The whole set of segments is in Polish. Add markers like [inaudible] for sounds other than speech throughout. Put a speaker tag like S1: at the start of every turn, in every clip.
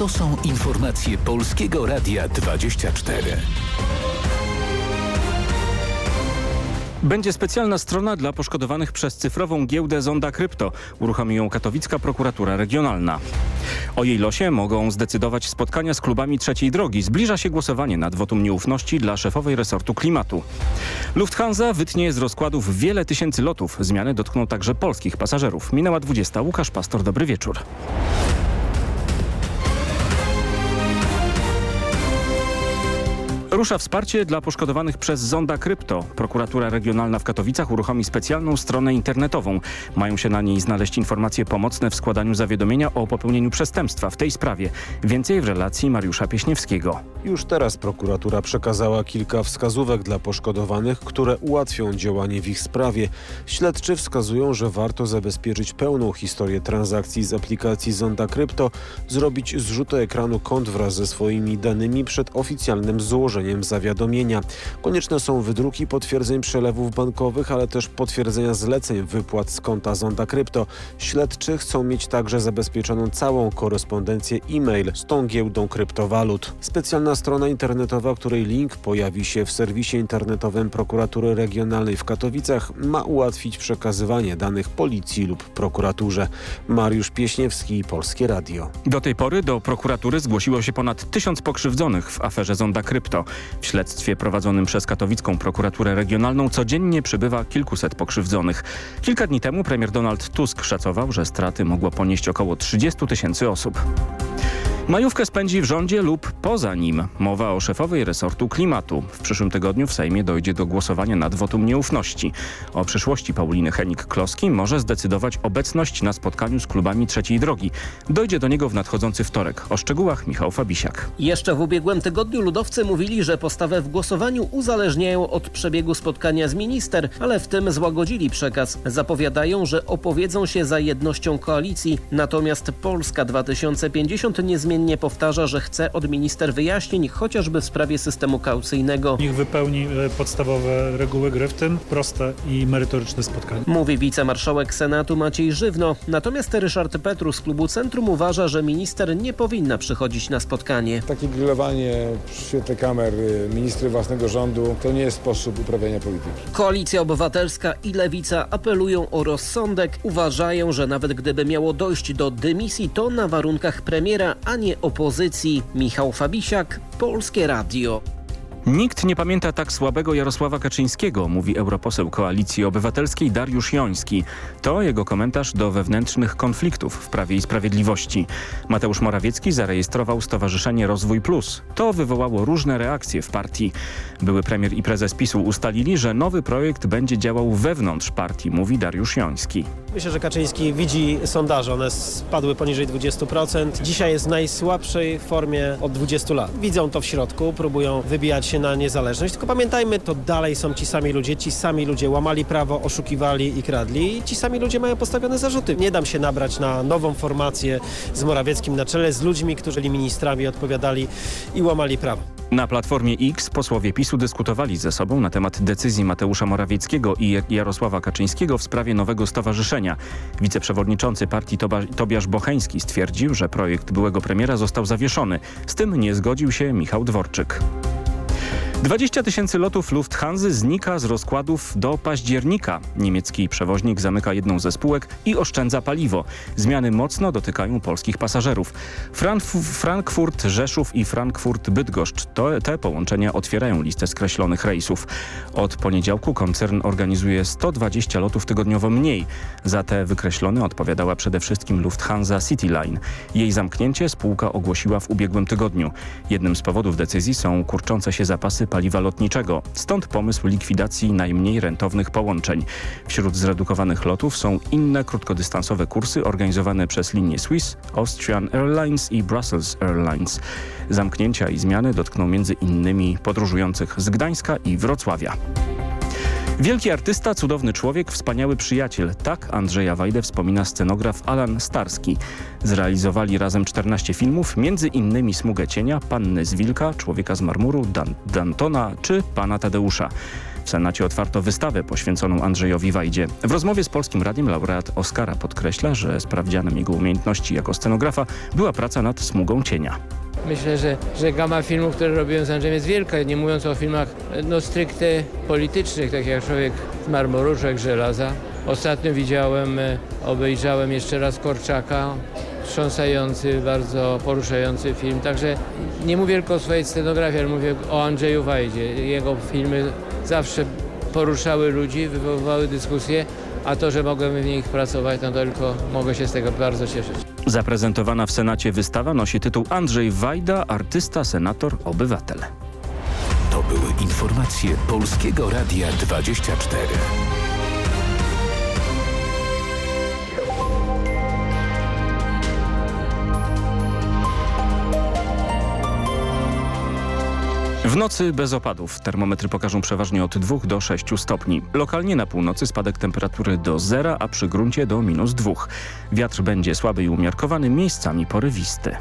S1: To są informacje Polskiego Radia 24.
S2: Będzie specjalna strona dla poszkodowanych przez cyfrową giełdę Zonda Krypto. Uruchomi ją katowicka prokuratura regionalna. O jej losie mogą zdecydować spotkania z klubami trzeciej drogi. Zbliża się głosowanie nad wotum nieufności dla szefowej resortu klimatu. Lufthansa wytnie z rozkładów wiele tysięcy lotów. Zmiany dotkną także polskich pasażerów. Minęła 20. Łukasz Pastor, dobry wieczór. Rusza wsparcie dla poszkodowanych przez Zonda Krypto. Prokuratura Regionalna w Katowicach uruchomi specjalną stronę internetową. Mają się na niej znaleźć informacje pomocne w składaniu zawiadomienia o popełnieniu przestępstwa w tej sprawie. Więcej w relacji Mariusza Pieśniewskiego.
S3: Już teraz prokuratura przekazała kilka wskazówek dla poszkodowanych, które ułatwią działanie w ich sprawie. Śledczy wskazują, że warto zabezpieczyć pełną historię transakcji z aplikacji Zonda Krypto, zrobić zrzuty ekranu kont wraz ze swoimi danymi przed oficjalnym złożeniem zawiadomienia. Konieczne są wydruki potwierdzeń przelewów bankowych, ale też potwierdzenia zleceń wypłat z konta Zonda Krypto. Śledczy chcą mieć także zabezpieczoną całą korespondencję e-mail z tą giełdą kryptowalut. Specjalna strona internetowa, której link pojawi się w serwisie internetowym Prokuratury Regionalnej w Katowicach, ma ułatwić przekazywanie danych policji lub prokuraturze. Mariusz Pieśniewski, Polskie Radio.
S2: Do tej pory do prokuratury zgłosiło się ponad tysiąc pokrzywdzonych w aferze Zonda Krypto. W śledztwie prowadzonym przez katowicką prokuraturę regionalną codziennie przybywa kilkuset pokrzywdzonych. Kilka dni temu premier Donald Tusk szacował, że straty mogło ponieść około 30 tysięcy osób. Majówkę spędzi w rządzie lub poza nim. Mowa o szefowej resortu klimatu. W przyszłym tygodniu w Sejmie dojdzie do głosowania nad wotum nieufności. O przyszłości Pauliny Henik-Kloski może zdecydować obecność na spotkaniu z klubami trzeciej drogi. Dojdzie do niego w nadchodzący wtorek. O szczegółach Michał Fabisiak.
S4: Jeszcze w ubiegłym tygodniu ludowcy mówili, że postawę w głosowaniu uzależniają od przebiegu spotkania z minister, ale w tym złagodzili przekaz. Zapowiadają, że opowiedzą się za jednością koalicji. Natomiast Polska 2050 nie zmieni niezmiennie powtarza, że chce od minister wyjaśnień, chociażby w sprawie systemu kaucyjnego.
S5: Niech wypełni e, podstawowe reguły gry, w tym proste i merytoryczne spotkanie.
S4: Mówi wicemarszałek Senatu Maciej Żywno. Natomiast Ryszard Petru z klubu Centrum uważa, że minister nie powinna przychodzić na spotkanie.
S6: Takie grillowanie przy świetle kamer y, ministry własnego rządu to nie jest sposób uprawiania polityki.
S4: Koalicja Obywatelska i Lewica apelują o rozsądek. Uważają, że nawet gdyby miało dojść do dymisji, to na warunkach premiera, a nie opozycji. Michał Fabisiak, Polskie Radio.
S2: Nikt nie pamięta tak słabego Jarosława Kaczyńskiego, mówi europoseł Koalicji Obywatelskiej Dariusz Joński. To jego komentarz do wewnętrznych konfliktów w Prawie i Sprawiedliwości. Mateusz Morawiecki zarejestrował Stowarzyszenie Rozwój Plus. To wywołało różne reakcje w partii. Były premier i prezes PiSu ustalili, że nowy projekt będzie działał wewnątrz partii, mówi Dariusz Joński.
S7: Myślę, że Kaczyński widzi sondaże, one spadły poniżej 20%. Dzisiaj jest w najsłabszej formie od 20 lat. Widzą to w środku, próbują wybijać się na niezależność, tylko pamiętajmy, to dalej są ci sami ludzie, ci sami ludzie łamali prawo, oszukiwali i kradli i ci sami ludzie mają postawione zarzuty. Nie dam się nabrać na nową formację z Morawieckim na czele, z ludźmi, którzy byli ministrami, odpowiadali i łamali prawo.
S2: Na Platformie X posłowie PiSu dyskutowali ze sobą na temat decyzji Mateusza Morawieckiego i Jarosława Kaczyńskiego w sprawie nowego stowarzyszenia. Wiceprzewodniczący partii Tobiasz Bocheński stwierdził, że projekt byłego premiera został zawieszony. Z tym nie zgodził się Michał Dworczyk. 20 tysięcy lotów Lufthansa znika z rozkładów do października. Niemiecki przewoźnik zamyka jedną ze spółek i oszczędza paliwo. Zmiany mocno dotykają polskich pasażerów. Frankfurt, Rzeszów i Frankfurt-Bydgoszcz. te połączenia otwierają listę skreślonych rejsów. Od poniedziałku koncern organizuje 120 lotów tygodniowo mniej. Za te wykreślone odpowiadała przede wszystkim Lufthansa Cityline. Jej zamknięcie spółka ogłosiła w ubiegłym tygodniu. Jednym z powodów decyzji są kurczące się zapasy paliwa lotniczego. Stąd pomysł likwidacji najmniej rentownych połączeń. Wśród zredukowanych lotów są inne krótkodystansowe kursy organizowane przez linie Swiss, Austrian Airlines i Brussels Airlines. Zamknięcia i zmiany dotkną między innymi podróżujących z Gdańska i Wrocławia. Wielki artysta, cudowny człowiek, wspaniały przyjaciel. Tak Andrzeja Wajdę wspomina scenograf Alan Starski. Zrealizowali razem 14 filmów, między innymi Smugę Cienia, Panny z Wilka, Człowieka z marmuru, Dan Dantona czy Pana Tadeusza. W Senacie otwarto wystawę poświęconą Andrzejowi Wajdzie. W rozmowie z Polskim Radiem laureat Oscara podkreśla, że sprawdzianem jego umiejętności jako scenografa była praca nad smugą cienia.
S8: Myślę, że, że gama filmów, które robiłem z Andrzejem jest wielka, nie mówiąc o filmach no stricte politycznych, tak jak Człowiek z marmoruszek żelaza. Ostatnio widziałem, e, obejrzałem jeszcze raz Korczaka, wstrząsający, bardzo poruszający film. Także nie mówię tylko o swojej scenografii, ale mówię o Andrzeju Wajdzie. Jego filmy zawsze poruszały ludzi, wywoływały dyskusje, a to, że mogłem w nich pracować, no to tylko mogę się z tego bardzo cieszyć.
S2: Zaprezentowana w Senacie wystawa nosi tytuł Andrzej Wajda, artysta, senator, obywatel.
S1: To były informacje Polskiego Radia 24.
S2: W nocy bez opadów. Termometry pokażą przeważnie od 2 do 6 stopni. Lokalnie na północy spadek temperatury do 0, a przy gruncie do minus 2. Wiatr będzie słaby i umiarkowany, miejscami porywisty.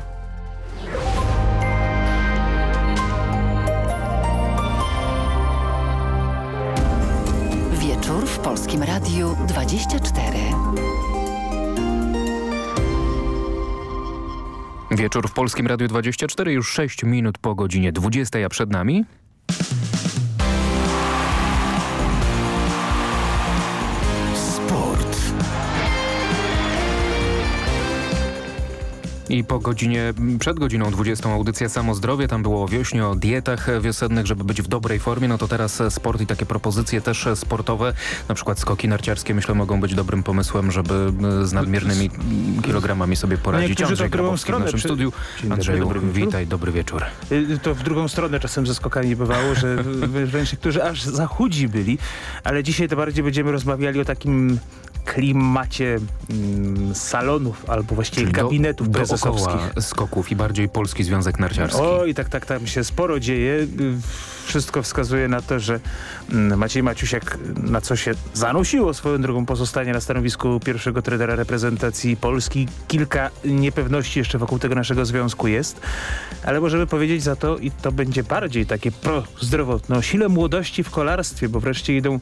S9: Wieczór w Polskim Radiu 24.
S10: Wieczór w Polskim Radiu 24, już 6 minut po godzinie 20, a przed nami... I po godzinie, przed godziną 20 audycja Samo Zdrowie, tam było o wiośnie, o dietach wiosennych, żeby być w dobrej formie, no to teraz sport i takie propozycje też sportowe, na przykład skoki narciarskie myślę mogą być dobrym pomysłem, żeby z nadmiernymi kilogramami sobie poradzić.
S11: Niektórzy
S10: Andrzej
S11: to w drugą
S10: Grabowski w
S11: stronę
S10: naszym
S11: przy-
S10: studiu.
S11: Dzień dobry,
S10: Andrzeju,
S11: dobry wieczór.
S10: witaj, dobry wieczór.
S11: Y, To w drugą stronę czasem ze skokami bywało, że wręcz niektórzy aż za chudzi byli, ale dzisiaj to bardziej będziemy rozmawiali o takim klimacie mm, salonów albo właściwie
S10: Czyli do-
S11: gabinetów prezesowskich.
S10: dookoła skoków i bardziej Polski Związek Narciarski.
S11: Oj, tak, tak, tam się sporo dzieje. Wszystko wskazuje na to, że mm, Maciej Maciusiak na co się zanosiło swoją drogą pozostanie na stanowisku pierwszego trenera reprezentacji Polski. Kilka niepewności jeszcze wokół tego naszego związku jest, ale możemy powiedzieć za to i to będzie bardziej takie prozdrowotne o sile młodości w kolarstwie, bo wreszcie idą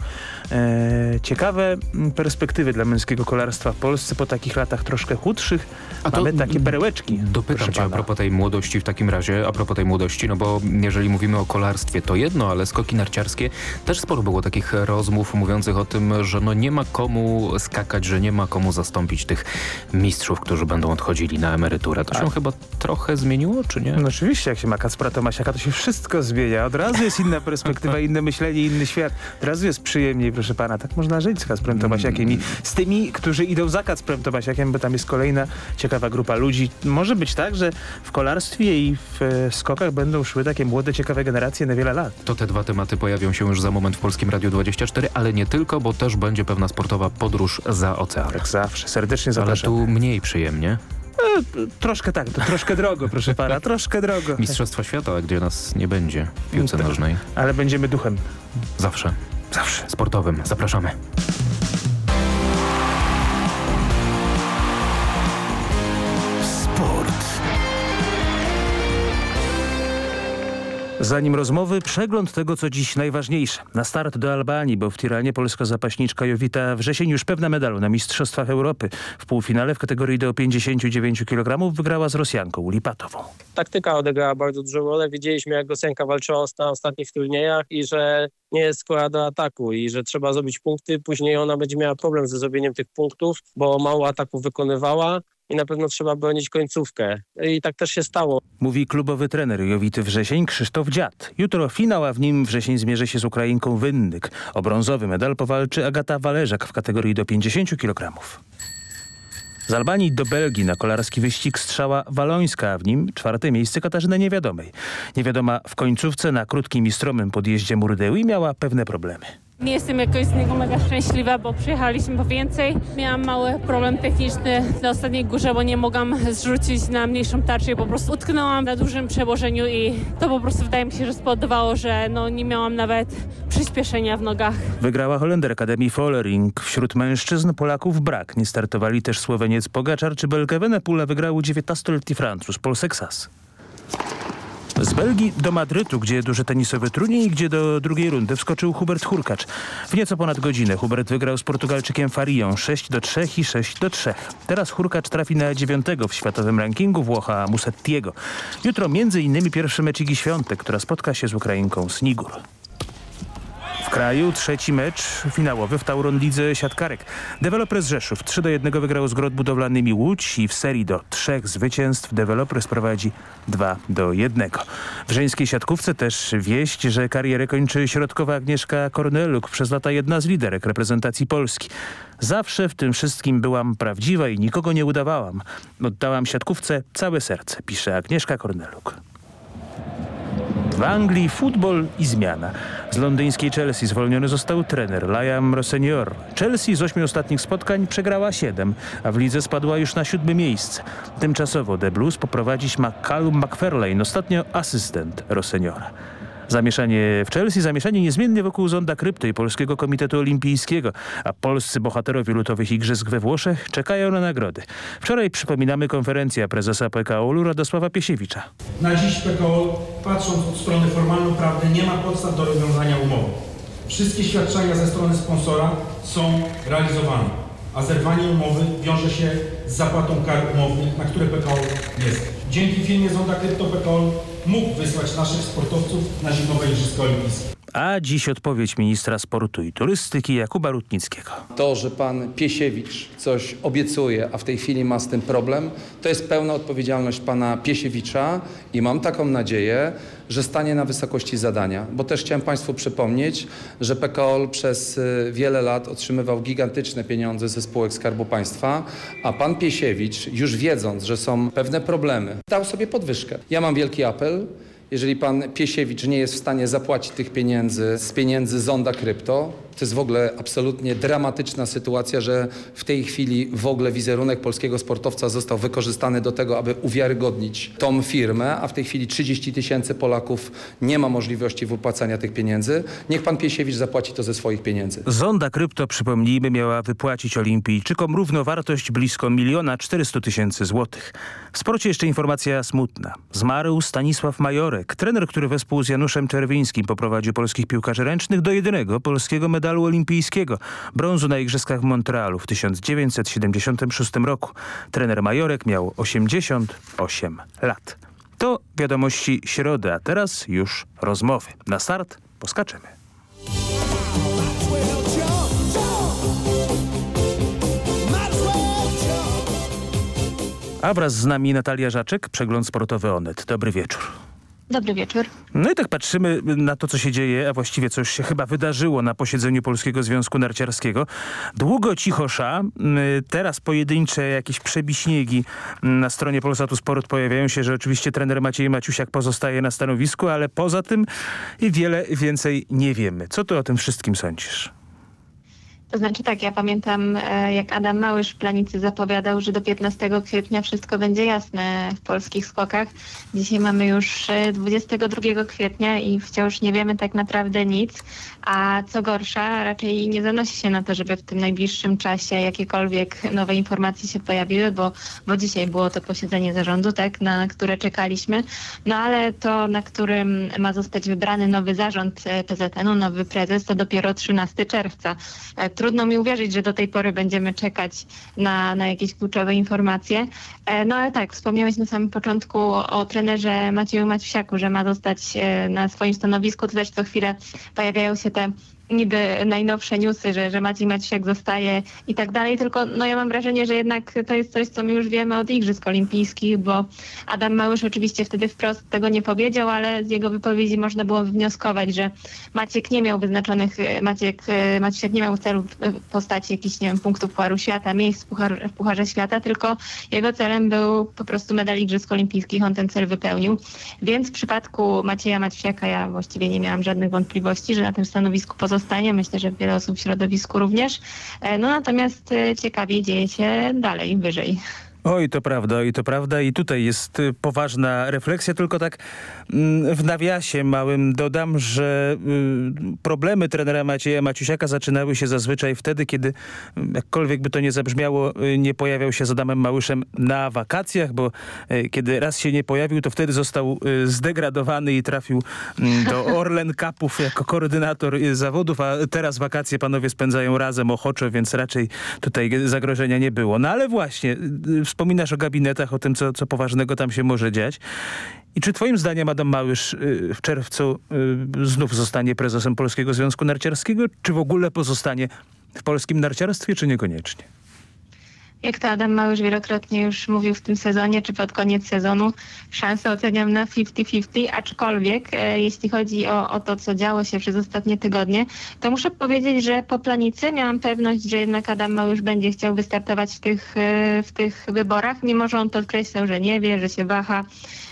S11: e, ciekawe perspektywy dla męskiego kolarstwa w Polsce po takich latach troszkę chudszych.
S10: A
S11: Mamy takie perełeczki.
S10: Dopytam cię a propos tej młodości w takim razie, a propos tej młodości, no bo jeżeli mówimy o kolarstwie to jedno, ale skoki narciarskie też sporo było takich rozmów mówiących o tym, że no nie ma komu skakać, że nie ma komu zastąpić tych mistrzów, którzy będą odchodzili na emeryturę. To się chyba trochę zmieniło, czy nie?
S11: No oczywiście, jak się ma Kacpra Tomasiaka, to się wszystko zmienia. Od razu jest inna perspektywa, inne myślenie, inny świat. Od razu jest przyjemniej, proszę pana. Tak można żyć z Kacprem Tomasiakiem i z tymi, którzy idą za Kacprem Tomasiakiem, bo tam jest kolejna ciekawa grupa ludzi. Może być tak, że w kolarstwie i w e, skokach będą szły takie młode, ciekawe generacje na wiele lat.
S10: To te dwa tematy pojawią się już za moment w Polskim Radiu 24, ale nie tylko, bo też będzie pewna sportowa podróż za ocean.
S11: Jak zawsze. Serdecznie
S10: Ale
S11: zapraszam.
S10: tu mniej przyjemnie.
S11: E, troszkę tak, to troszkę drogo, proszę pana, [laughs] troszkę drogo.
S10: Mistrzostwa Świata, gdzie nas nie będzie w piłce
S11: Tak.
S10: nożnej.
S11: Ale będziemy duchem.
S10: Zawsze.
S11: Zawsze.
S10: Sportowym. Zapraszamy.
S11: Zanim rozmowy, przegląd tego, co dziś najważniejsze. Na start do Albanii, bo w Tiranie polska zapaśniczka Jowita Wrzesień już pewna medalu na Mistrzostwach Europy. W półfinale w kategorii do 59 kg wygrała z Rosjanką Lipatową.
S12: taktyka odegrała bardzo dużą rolę. Widzieliśmy, jak Rosjanka walczyła na ostatnich turniejach i że nie jest skora do ataku i że trzeba zrobić punkty. Później ona będzie miała problem ze zrobieniem tych punktów, bo mało ataków wykonywała i na pewno trzeba bronić końcówkę. I tak też się stało.
S11: Mówi klubowy trener Jowity Wrzesień Krzysztof Dziad. Jutro finał, a w nim Wrzesień zmierzy się z Ukrainką Wynnyk. O brązowy medal powalczy Agata Walerzak w kategorii do 50 kg. Z Albanii do Belgii na kolarski wyścig strzała walońska, a w nim czwarte miejsce Katarzyny Niewiadomej. Niewiadoma w końcówce na krótkim i stromym podjeździe Murdeły miała pewne problemy.
S13: Nie jestem jakoś z niego mega szczęśliwa, bo przyjechaliśmy po więcej. Miałam mały problem techniczny na ostatniej górze, bo nie mogłam zrzucić na mniejszą tarczę i po prostu utknęłam na dużym przełożeniu i to po prostu wydaje mi się, że spowodowało, że no, nie miałam nawet przyspieszenia w nogach.
S11: Wygrała Holender Akademii Follering. Wśród mężczyzn Polaków brak. Nie startowali też Słoweniec Pogaczar czy Belkę Wenepula wygrał 19-letni Francuz Paul. Z Belgii do Madrytu, gdzie duży tenisowy i gdzie do drugiej rundy wskoczył Hubert Hurkacz. W nieco ponad godzinę Hubert wygrał z Portugalczykiem Farią 6 do 3 i 6 do 3. Teraz Hurkacz trafi na dziewiątego w światowym rankingu Włocha Musettiego. Jutro między innymi pierwszy mecz Igi Świątek, która spotka się z Ukrainką Snigur. W kraju trzeci mecz finałowy w Tauron Lidze Siatkarek. Developers Rzeszów 3 do 1 wygrał z Grot Budowlanymi Łódź i w serii do trzech zwycięstw Developers prowadzi 2 do 1. W żeńskiej siatkówce też wieść, że karierę kończy środkowa Agnieszka Korneluk, przez lata jedna z liderek reprezentacji Polski. Zawsze w tym wszystkim byłam prawdziwa i nikogo nie udawałam. Oddałam siatkówce całe serce, pisze Agnieszka Korneluk. W Anglii futbol i zmiana. Z londyńskiej Chelsea zwolniony został trener Liam Rossenior. Chelsea z ośmiu ostatnich spotkań przegrała siedem, a w lidze spadła już na siódme miejsce. Tymczasowo The Blues poprowadzić ma Callum McFarlane, ostatnio asystent Rosseniora. Zamieszanie w Chelsea, zamieszanie niezmiennie wokół zonda krypty i Polskiego Komitetu Olimpijskiego, a polscy bohaterowie lutowych igrzysk we Włoszech czekają na nagrody. Wczoraj przypominamy konferencja prezesa PKO-u Radosława Piesiewicza.
S14: Na dziś PKO, patrząc od strony formalno-prawnej, nie ma podstaw do rozwiązania umowy. Wszystkie świadczenia ze strony sponsora są realizowane, a zerwanie umowy wiąże się z zapłatą kar umownych, na które PKO jest. Dzięki firmie Zonda Krypto PKO mógł wysłać naszych sportowców na zimowe Igrzyska Olimpijskie.
S11: A dziś odpowiedź ministra sportu i turystyki Jakuba Rutnickiego.
S15: To, że pan Piesiewicz coś obiecuje, a w tej chwili ma z tym problem, to jest pełna odpowiedzialność pana Piesiewicza i mam taką nadzieję, że stanie na wysokości zadania. Bo też chciałem państwu przypomnieć, że PKOL przez y, wiele lat otrzymywał gigantyczne pieniądze ze spółek Skarbu Państwa, a pan Piesiewicz, już wiedząc, że są pewne problemy, dał sobie podwyżkę. Ja mam wielki apel, jeżeli pan Piesiewicz nie jest w stanie zapłacić tych pieniędzy z pieniędzy Zonda Krypto, to jest w ogóle absolutnie dramatyczna sytuacja, że w tej chwili w ogóle wizerunek polskiego sportowca został wykorzystany do tego, aby uwiarygodnić tą firmę, a w tej chwili 30 tysięcy Polaków nie ma możliwości wypłacania tych pieniędzy. Niech pan Piesiewicz zapłaci to ze swoich pieniędzy.
S11: Zonda Krypto, przypomnijmy, miała wypłacić olimpijczykom równowartość blisko miliona 400 tysięcy złotych. W sporcie jeszcze informacja smutna. Zmarł Stanisław Majorek, trener, który wespół z Januszem Czerwińskim poprowadził polskich piłkarzy ręcznych do jedynego polskiego medalu medalu olimpijskiego, brązu na Igrzyskach w Montrealu w 1976 roku. Trener Majorek miał 88 lat. To wiadomości środy, a teraz już rozmowy. Na start poskaczemy. A wraz z nami Natalia Żaczek, przegląd sportowy Onet. Dobry wieczór.
S16: Dobry wieczór.
S11: No i tak patrzymy na to, co się dzieje, a właściwie coś się chyba wydarzyło na posiedzeniu Polskiego Związku Narciarskiego. Długo cichosza, teraz pojedyncze jakieś przebiśniegi na stronie Polsatu Sport pojawiają się, że oczywiście trener Maciej Maciusiak pozostaje na stanowisku, ale poza tym wiele więcej nie wiemy. Co ty o tym wszystkim sądzisz?
S16: To znaczy tak, ja pamiętam e, jak Adam Małysz w Planicy zapowiadał, że do 15 kwietnia wszystko będzie jasne w polskich skokach. Dzisiaj mamy już 22 e, kwietnia i wciąż nie wiemy tak naprawdę nic, a co gorsza raczej nie zanosi się na to, żeby w tym najbliższym czasie jakiekolwiek nowe informacje się pojawiły, bo, bo dzisiaj było to posiedzenie zarządu, tak, na które czekaliśmy, no ale to, na którym ma zostać wybrany nowy zarząd e, PZN-u, nowy prezes, to dopiero 13 czerwca trudno mi uwierzyć, że do tej pory będziemy czekać na, na jakieś kluczowe informacje. E, no ale tak, wspomniałeś na samym początku o, trenerze Macieju Maciusiaku, że ma zostać e, na swoim stanowisku. To też co chwilę pojawiają się te niby najnowsze newsy, że, że Maciej Maciusiak zostaje i tak dalej, tylko no ja mam wrażenie, że jednak to jest coś, co my już wiemy od Igrzysk Olimpijskich, bo Adam Małysz oczywiście wtedy wprost tego nie powiedział, ale z jego wypowiedzi można było wnioskować, że Maciek nie miał wyznaczonych, Maciek, Maciusiak nie miał w celu postaci jakichś, nie wiem, punktów Pucharu Świata, miejsc w, Puchar, w Pucharze Świata, tylko jego celem był po prostu medal Igrzysk Olimpijskich, on ten cel wypełnił, więc w przypadku Macieja Maciusiaka ja właściwie nie miałam żadnych wątpliwości, że na tym stanowisku pozostał pozostanie. Myślę, że wiele osób w środowisku również. E, no natomiast e, ciekawie dzieje się dalej, wyżej.
S11: Oj, to prawda, i to prawda. I tutaj jest y, poważna refleksja, tylko tak mm, w nawiasie małym dodam, że y, problemy trenera Macieja Maciusiaka zaczynały się zazwyczaj wtedy, kiedy, mm, jakkolwiek by to nie zabrzmiało, y, nie pojawiał się z Adamem Małyszem na wakacjach, bo kiedy raz się nie pojawił, to wtedy został zdegradowany i trafił mm, do [laughs] Orlen Cupów jako koordynator zawodów, a teraz wakacje panowie spędzają razem ochoczo, więc raczej tutaj zagrożenia nie było. No ale właśnie, wspominasz o gabinetach, o tym, co, co poważnego tam się może dziać. I czy twoim zdaniem Adam Małysz y, w czerwcu y, znów zostanie prezesem Polskiego Związku Narciarskiego, czy w ogóle pozostanie w polskim narciarstwie, czy niekoniecznie?
S16: Jak to Adam Małysz wielokrotnie już mówił w tym sezonie, czy pod koniec sezonu, szansę oceniam na 50-50, aczkolwiek e, jeśli chodzi o, o to, co działo się przez ostatnie tygodnie, to muszę powiedzieć, że po planicy miałam pewność, że jednak Adam Małysz będzie chciał wystartować w tych, e, w tych wyborach, mimo że on podkreślał, że nie wie, że się waha,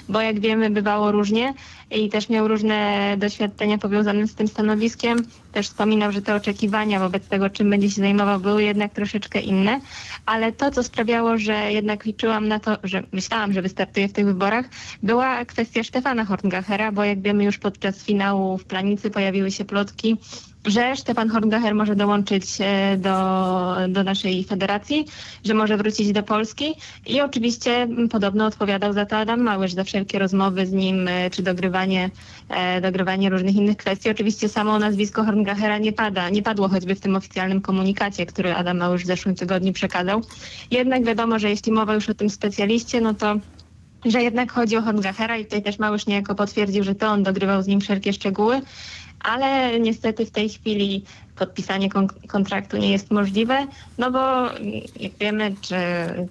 S16: bo jak wiemy bywało różnie i też miał różne doświadczenia powiązane z tym stanowiskiem. Też wspominał, że te oczekiwania wobec tego, czym będzie się zajmował, były jednak troszeczkę inne, ale to, co sprawiało, że jednak liczyłam na to, że myślałam, że wystartuje w tych wyborach, była kwestia Stefana Horngachera, bo jak wiemy już podczas finału w Planicy pojawiły się plotki, że Stefan Horngacher może dołączyć e, do, do naszej federacji, że może wrócić do Polski i oczywiście podobno odpowiadał za to Adam Małysz, za wszelkie rozmowy z nim, e, czy dogrywanie, e, dogrywanie różnych innych kwestii. Oczywiście samo nazwisko Horngachera nie pada, nie padło choćby w tym oficjalnym komunikacie, który Adam Małysz w zeszłym tygodniu przekazał. Jednak wiadomo, że jeśli mowa już o tym specjaliście, no to że jednak chodzi o Horngachera i tutaj też Małysz niejako potwierdził, że to on dogrywał z nim wszelkie szczegóły ale niestety w tej chwili podpisanie kon kontraktu nie jest możliwe, no bo jak wiemy, czy,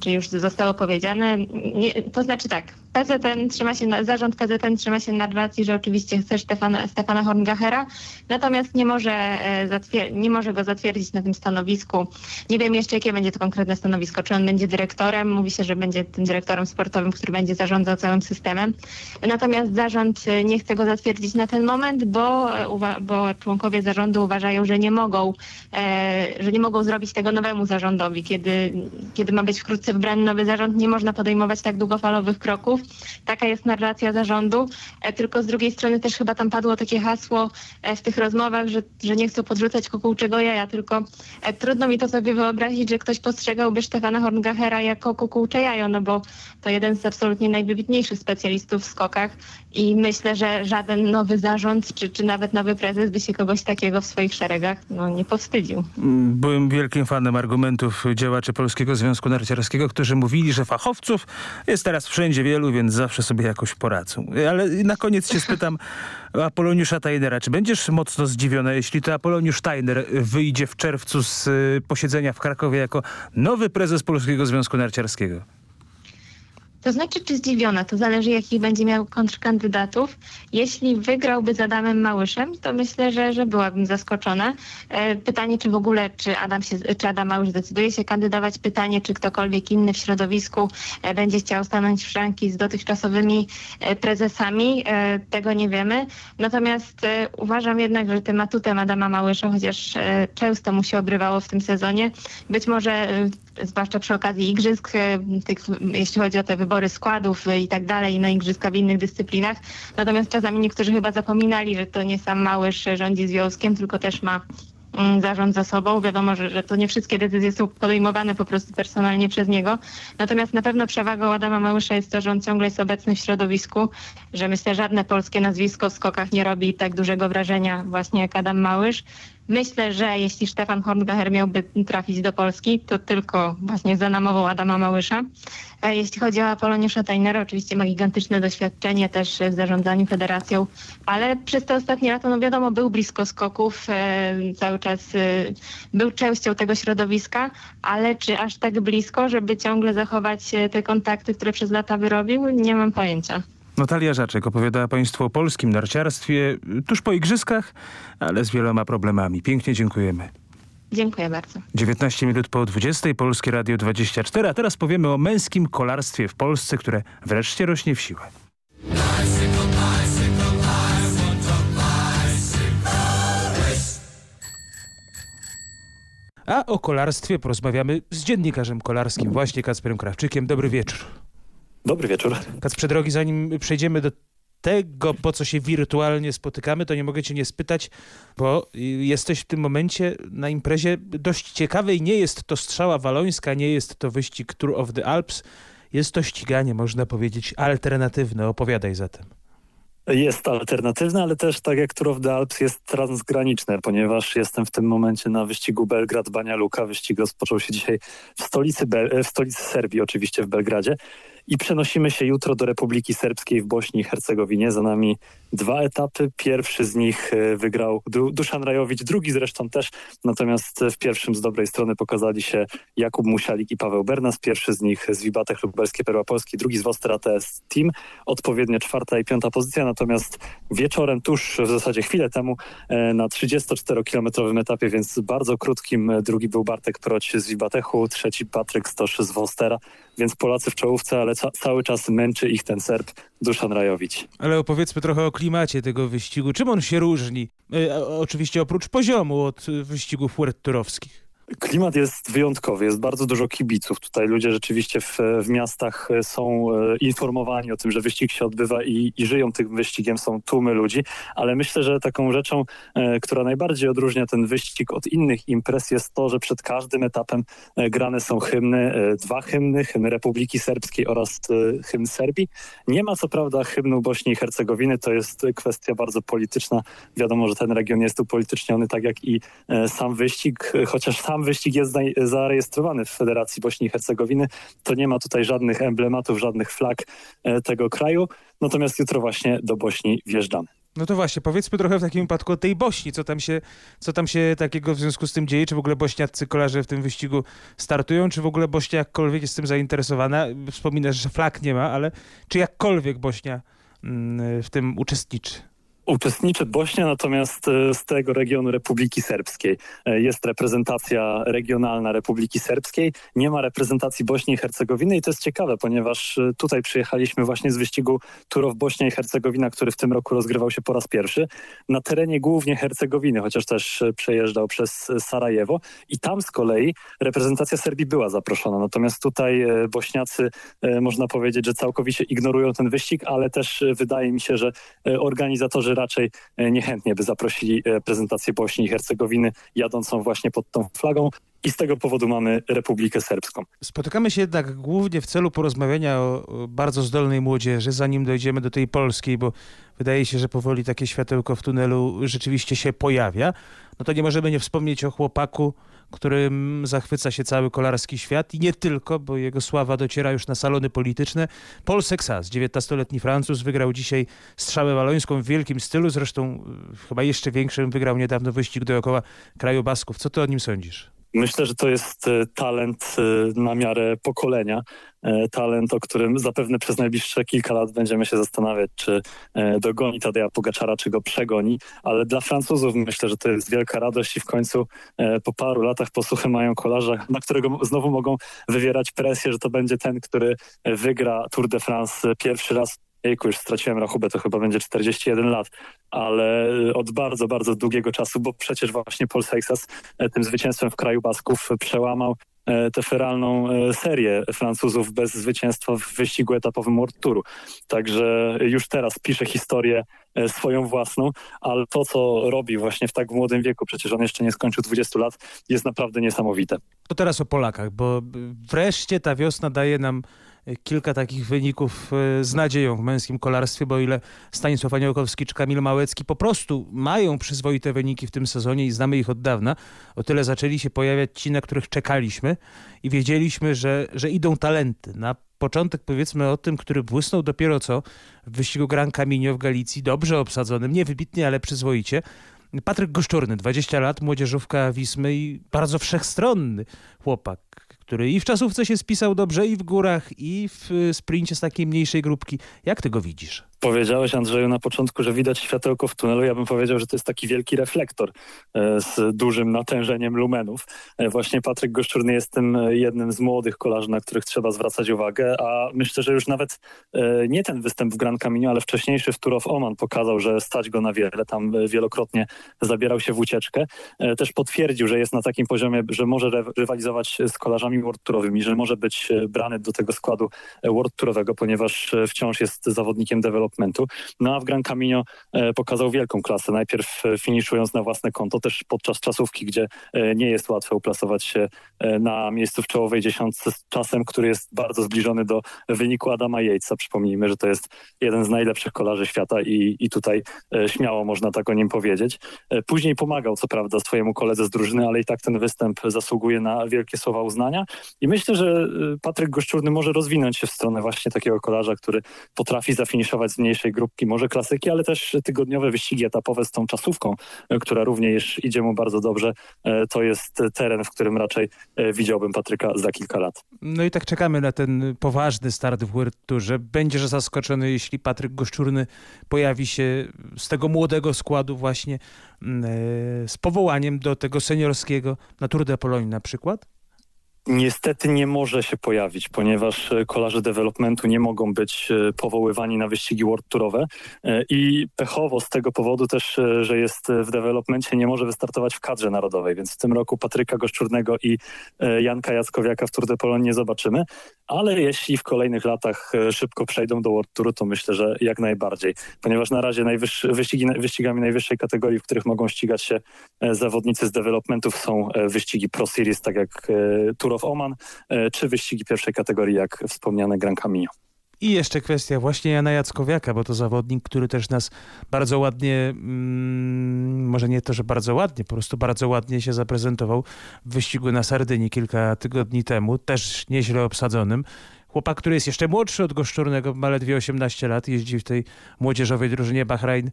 S16: czy już zostało powiedziane, nie, to znaczy tak, PZN trzyma się, na, zarząd PZN trzyma się narracji, że oczywiście chce Stefana, Stefana Horngachera, natomiast nie może, e, nie może go zatwierdzić na tym stanowisku. Nie wiem jeszcze, jakie będzie to konkretne stanowisko. Czy on będzie dyrektorem? Mówi się, że będzie tym dyrektorem sportowym, który będzie zarządzał całym systemem. Natomiast zarząd e, nie chce go zatwierdzić na ten moment, bo, e, bo członkowie zarządu uważają, że nie mogą, że nie mogą zrobić tego nowemu zarządowi. Kiedy, kiedy ma być wkrótce wybrany nowy zarząd, nie można podejmować tak długofalowych kroków. Taka jest narracja zarządu, e, tylko z drugiej strony też chyba tam padło takie hasło e, w tych rozmowach, że, że nie chcą podrzucać kukułczego jaja, tylko e, trudno mi to sobie wyobrazić, że ktoś postrzegałby Stefana Horngachera jako kukułcze jajo, no bo to jeden z absolutnie najwybitniejszych specjalistów w skokach i myślę, że żaden nowy zarząd, czy, czy nawet nowy prezes by się kogoś takiego w swoich szeregach no, nie powstydził.
S11: Byłem wielkim fanem argumentów działaczy Polskiego Związku Narciarskiego, którzy mówili, że fachowców jest teraz wszędzie wielu, więc zawsze sobie jakoś poradzą. Ale na koniec się spytam [laughs] Apoloniusza Tajnera. Czy będziesz mocno zdziwiona, jeśli to Apoloniusz Tajner wyjdzie w czerwcu z y, posiedzenia w Krakowie jako nowy prezes Polskiego Związku Narciarskiego?
S16: To znaczy, czy zdziwiona, to zależy, jakich będzie miał kontrkandydatów. Jeśli wygrałby z Adamem Małyszem, to myślę, że, że byłabym zaskoczona. E, pytanie, czy w ogóle, czy Adam, się, czy Adam Małysz decyduje się kandydować. Pytanie, czy ktokolwiek inny w środowisku e, będzie chciał stanąć w szranki z dotychczasowymi e, prezesami. Tego nie wiemy. Natomiast uważam jednak, że tym atutem Adama Małysza, chociaż często mu się obrywało w tym sezonie, być może zwłaszcza przy okazji igrzysk, tych, jeśli chodzi o te wybory, wybory składów i tak dalej na igrzyska w innych dyscyplinach. Natomiast czasami niektórzy chyba zapominali, że to nie sam Małysz rządzi związkiem, tylko też ma mm, zarząd za sobą. Wiadomo, że, że to nie wszystkie decyzje są podejmowane po prostu personalnie przez niego. Natomiast na pewno przewagą Adama Małysza jest to, że on ciągle jest obecny w środowisku, że myślę, że żadne polskie nazwisko w skokach nie robi tak dużego wrażenia właśnie jak Adam Małysz. Myślę, że jeśli Stefan Horngacher miałby trafić do Polski, to tylko właśnie za namową Adama Małysza. Jeśli chodzi o Apoloniusza Tajnera, oczywiście ma gigantyczne doświadczenie też w zarządzaniu federacją, ale przez te ostatnie lata, no wiadomo, był blisko skoków, e, cały czas e, był częścią tego środowiska, ale czy aż tak blisko, żeby ciągle zachować e, te kontakty, które przez lata wyrobił, nie mam pojęcia.
S11: Natalia Żaczek opowiadała Państwu o polskim narciarstwie tuż po igrzyskach, ale z wieloma problemami. Pięknie dziękujemy.
S16: Dziękuję bardzo.
S11: 19 minut po 20. Polskie Radio 24. A teraz powiemy o męskim kolarstwie w Polsce, które wreszcie rośnie w siłę. A o kolarstwie porozmawiamy z dziennikarzem kolarskim, właśnie Kacperem Krawczykiem. Dobry wieczór.
S17: Dobry wieczór.
S11: Kacprze drogi, zanim przejdziemy do tego, po co się wirtualnie spotykamy, to nie mogę cię nie spytać, bo jesteś w tym momencie na imprezie dość ciekawej. Nie jest to strzała walońska, nie jest to wyścig Tour of the Alps. Jest to ściganie, można powiedzieć, alternatywne. Opowiadaj zatem.
S17: Jest alternatywne, ale też tak jak Tour of the Alps jest transgraniczne, ponieważ jestem w tym momencie na wyścigu Belgrad-Bania Luka. Wyścig rozpoczął się dzisiaj w stolicy, Bel w stolicy Serbii, oczywiście w Belgradzie. I przenosimy się jutro do Republiki Serbskiej w Bośni i Hercegowinie. Za nami dwa etapy. Pierwszy z nich e, wygrał Duszan Rajowicz, drugi zresztą też. Natomiast w pierwszym z dobrej strony pokazali się Jakub Musialik i Paweł Bernas. Pierwszy z nich z Wibatech Lubelskie Perła Polski, drugi z Woster ATS Team. Odpowiednio czwarta i piąta pozycja. Natomiast wieczorem, tuż w zasadzie chwilę temu, e, na 34-kilometrowym etapie, więc bardzo krótkim, e, drugi był Bartek Proć z Wibatechu, trzeci Patryk Stosz z Wostera. Więc Polacy w czołówce, ale ca cały czas męczy ich ten Serb Duszan Rajowicz.
S11: Ale opowiedzmy trochę o klimacie tego wyścigu. Czym on się różni? E, oczywiście oprócz poziomu od wyścigów fuerturowskich.
S17: Klimat jest wyjątkowy, jest bardzo dużo kibiców. Tutaj ludzie rzeczywiście w, w miastach są e, informowani o tym, że wyścig się odbywa i, i, żyją tym wyścigiem, są tłumy ludzi, ale myślę, że taką rzeczą, e, która najbardziej odróżnia ten wyścig od innych imprez jest to, że przed każdym etapem e, grane są hymny, dwa hymny, hymn Republiki Serbskiej oraz hymn Serbii. Nie ma co prawda hymnu Bośni i Hercegowiny, to jest kwestia bardzo polityczna. Wiadomo, że ten region jest upolityczniony, tak jak i sam wyścig, chociaż sam sam wyścig jest zarejestrowany w Federacji Bośni i Hercegowiny, to nie ma tutaj żadnych emblematów, żadnych flag e, tego kraju. Natomiast jutro właśnie do Bośni wjeżdżamy.
S11: No to właśnie, powiedzmy trochę w takim wypadku o tej Bośni, co tam się, co tam się takiego w związku z tym dzieje, czy w ogóle bośniaccy kolarze w tym wyścigu startują, czy w ogóle Bośnia jakkolwiek jest tym zainteresowana. Wspominasz, że flag nie ma, ale czy jakkolwiek Bośnia mm, w tym uczestniczy?
S17: Uczestniczy Bośnia, natomiast e, z tego regionu Republiki Serbskiej. E, jest reprezentacja regionalna Republiki Serbskiej, nie ma reprezentacji Bośni i Hercegowiny i to jest ciekawe, ponieważ e, tutaj przyjechaliśmy właśnie z wyścigu Turow Bośnia i Hercegowina, który w tym roku rozgrywał się po raz pierwszy na terenie głównie Hercegowiny, chociaż też przejeżdżał przez Sarajewo i tam z kolei reprezentacja Serbii była zaproszona. Natomiast tutaj Bośniacy można powiedzieć, że całkowicie ignorują ten wyścig, ale też wydaje mi się, że organizatorzy raczej e, niechętnie by zaprosili e, prezentację Bośni i Hercegowiny jadącą właśnie pod tą flagą i z tego powodu mamy Republikę Serbską.
S11: Spotykamy się jednak głównie w celu porozmawiania o bardzo zdolnej młodzieży, zanim dojdziemy do tej polskiej, bo wydaje się, że powoli takie światełko w tunelu rzeczywiście się pojawia. No to nie możemy nie wspomnieć o chłopaku, którym zachwyca się cały kolarski świat i nie tylko, bo jego sława dociera już na salony polityczne. Paul Sexas, 19-letni Francuz, wygrał dzisiaj strzałę walońską w wielkim stylu, zresztą e, chyba jeszcze większym wygrał niedawno wyścig dookoła kraju Basków. Co ty o nim sądzisz?
S17: Myślę, że to jest e, talent e, na miarę pokolenia. E, talent, o którym zapewne przez najbliższe kilka lat będziemy się zastanawiać, czy dogoni Tadeja Pogaczara, czy go przegoni. Ale dla Francuzów myślę, że to jest wielka radość i w końcu po paru latach posłuchy mają kolarza, na którego znowu mogą wywierać presję, że to będzie ten, który wygra Tour de France pierwszy raz jejku, już straciłem rachubę, to chyba będzie 41 lat, ale od bardzo, bardzo długiego czasu, bo przecież właśnie Paul Seixas e, tym zwycięstwem w kraju Basków przełamał e, tę feralną e, serię Francuzów bez zwycięstwa w wyścigu etapowym World Touru. Także już teraz pisze historię swoją własną, ale to, co robi właśnie w tak młodym wieku, przecież on jeszcze nie skończył 20 lat, jest naprawdę niesamowite.
S11: To teraz o Polakach, bo wreszcie ta wiosna daje nam kilka takich wyników e, z nadzieją w męskim kolarstwie, bo ile Stanisław Aniołkowski czy Kamil Małecki po prostu mają przyzwoite wyniki w tym sezonie i znamy ich od dawna, o tyle zaczęli się pojawiać ci, na których czekaliśmy i wiedzieliśmy, że, że idą talenty. Na początek powiedzmy o tym, który błysnął dopiero co w wyścigu Gran Camino w Galicji, dobrze obsadzonym, nie wybitnie, ale przyzwoicie. Patryk Goszczurny, 20 lat, młodzieżówka Wismy i bardzo wszechstronny chłopak który i w czasówce się spisał dobrze, i w górach, i w sprincie z takiej mniejszej grupki. Jak ty go widzisz?
S17: Powiedziałeś, Andrzeju, na początku, że widać światełko w tunelu. Ja bym powiedział, że to jest taki wielki reflektor e, z dużym natężeniem lumenów. E, właśnie Patryk Goszczurny jest tym jednym z młodych kolarzy, na których trzeba zwracać uwagę, a myślę, że już nawet e, nie ten występ w Gran Camino, ale wcześniejszy w Tour of Oman pokazał, że stać go na wiele. Tam wielokrotnie zabierał się w ucieczkę. Też potwierdził, że jest na takim poziomie, że może rywalizować z kolarzami World Tourowymi, że może być brany do tego składu World Tourowego, ponieważ wciąż jest zawodnikiem developmentu. No a w Gran Camino e, pokazał wielką klasę. Najpierw e, finiszując na własne konto, też podczas czasówki, gdzie e, nie jest łatwo uplasować się na miejscu w czołowej dziesiątce z czasem, który jest bardzo zbliżony do wyniku Adama Yatesa. Przypomnijmy, że to jest jeden z najlepszych kolarzy świata i, i tutaj śmiało można tak o nim powiedzieć. Później pomagał co prawda swojemu koledze z drużyny, ale i tak ten występ zasługuje na wielkie słowa uznania i myślę, że Patryk Goszczurny może rozwinąć się w stronę właśnie takiego kolarza, który potrafi zafiniszować z mniejszej grupki, może klasyki, ale też tygodniowe wyścigi etapowe z tą czasówką, e, która również idzie mu bardzo dobrze. E, to jest teren, w którym raczej e, widziałbym Patryka za kilka lat.
S11: No i tak czekamy na ten poważny start w Tourze. Będziesz zaskoczony, jeśli Patryk Goszczurny pojawi się z tego młodego składu właśnie mm, z powołaniem do tego seniorskiego na Tour de Pologne na przykład?
S17: Niestety nie może się pojawić, ponieważ e, kolarze developmentu nie mogą być e, powoływani na wyścigi World Tourowe e, i pechowo z tego powodu też, że jest w developmencie, nie może wystartować w kadrze narodowej, więc w tym roku Patryka Goszczurnego i Janka Jackowiaka w Tour de Pologne nie zobaczymy, ale jeśli w kolejnych latach szybko przejdą do World Touru, to myślę, że jak najbardziej, ponieważ na razie wyścigi, wyścigami najwyższej kategorii, w których mogą ścigać się zawodnicy z developmentów są wyścigi Pro Series, tak jak Tour of Oman, e, czy wyścigi pierwszej kategorii, jak wspomniane Gran Camino.
S11: I jeszcze kwestia właśnie Jana Jackowiaka, bo to zawodnik, który też nas bardzo ładnie, mm, może nie to, że bardzo ładnie, po prostu bardzo ładnie się zaprezentował w wyścigu na Sardynii kilka tygodni temu, też nieźle obsadzonym. Chłopak, który jest jeszcze młodszy od Goszczurnego, ma ledwie 18 lat, jeździ w tej młodzieżowej drużynie Bahrain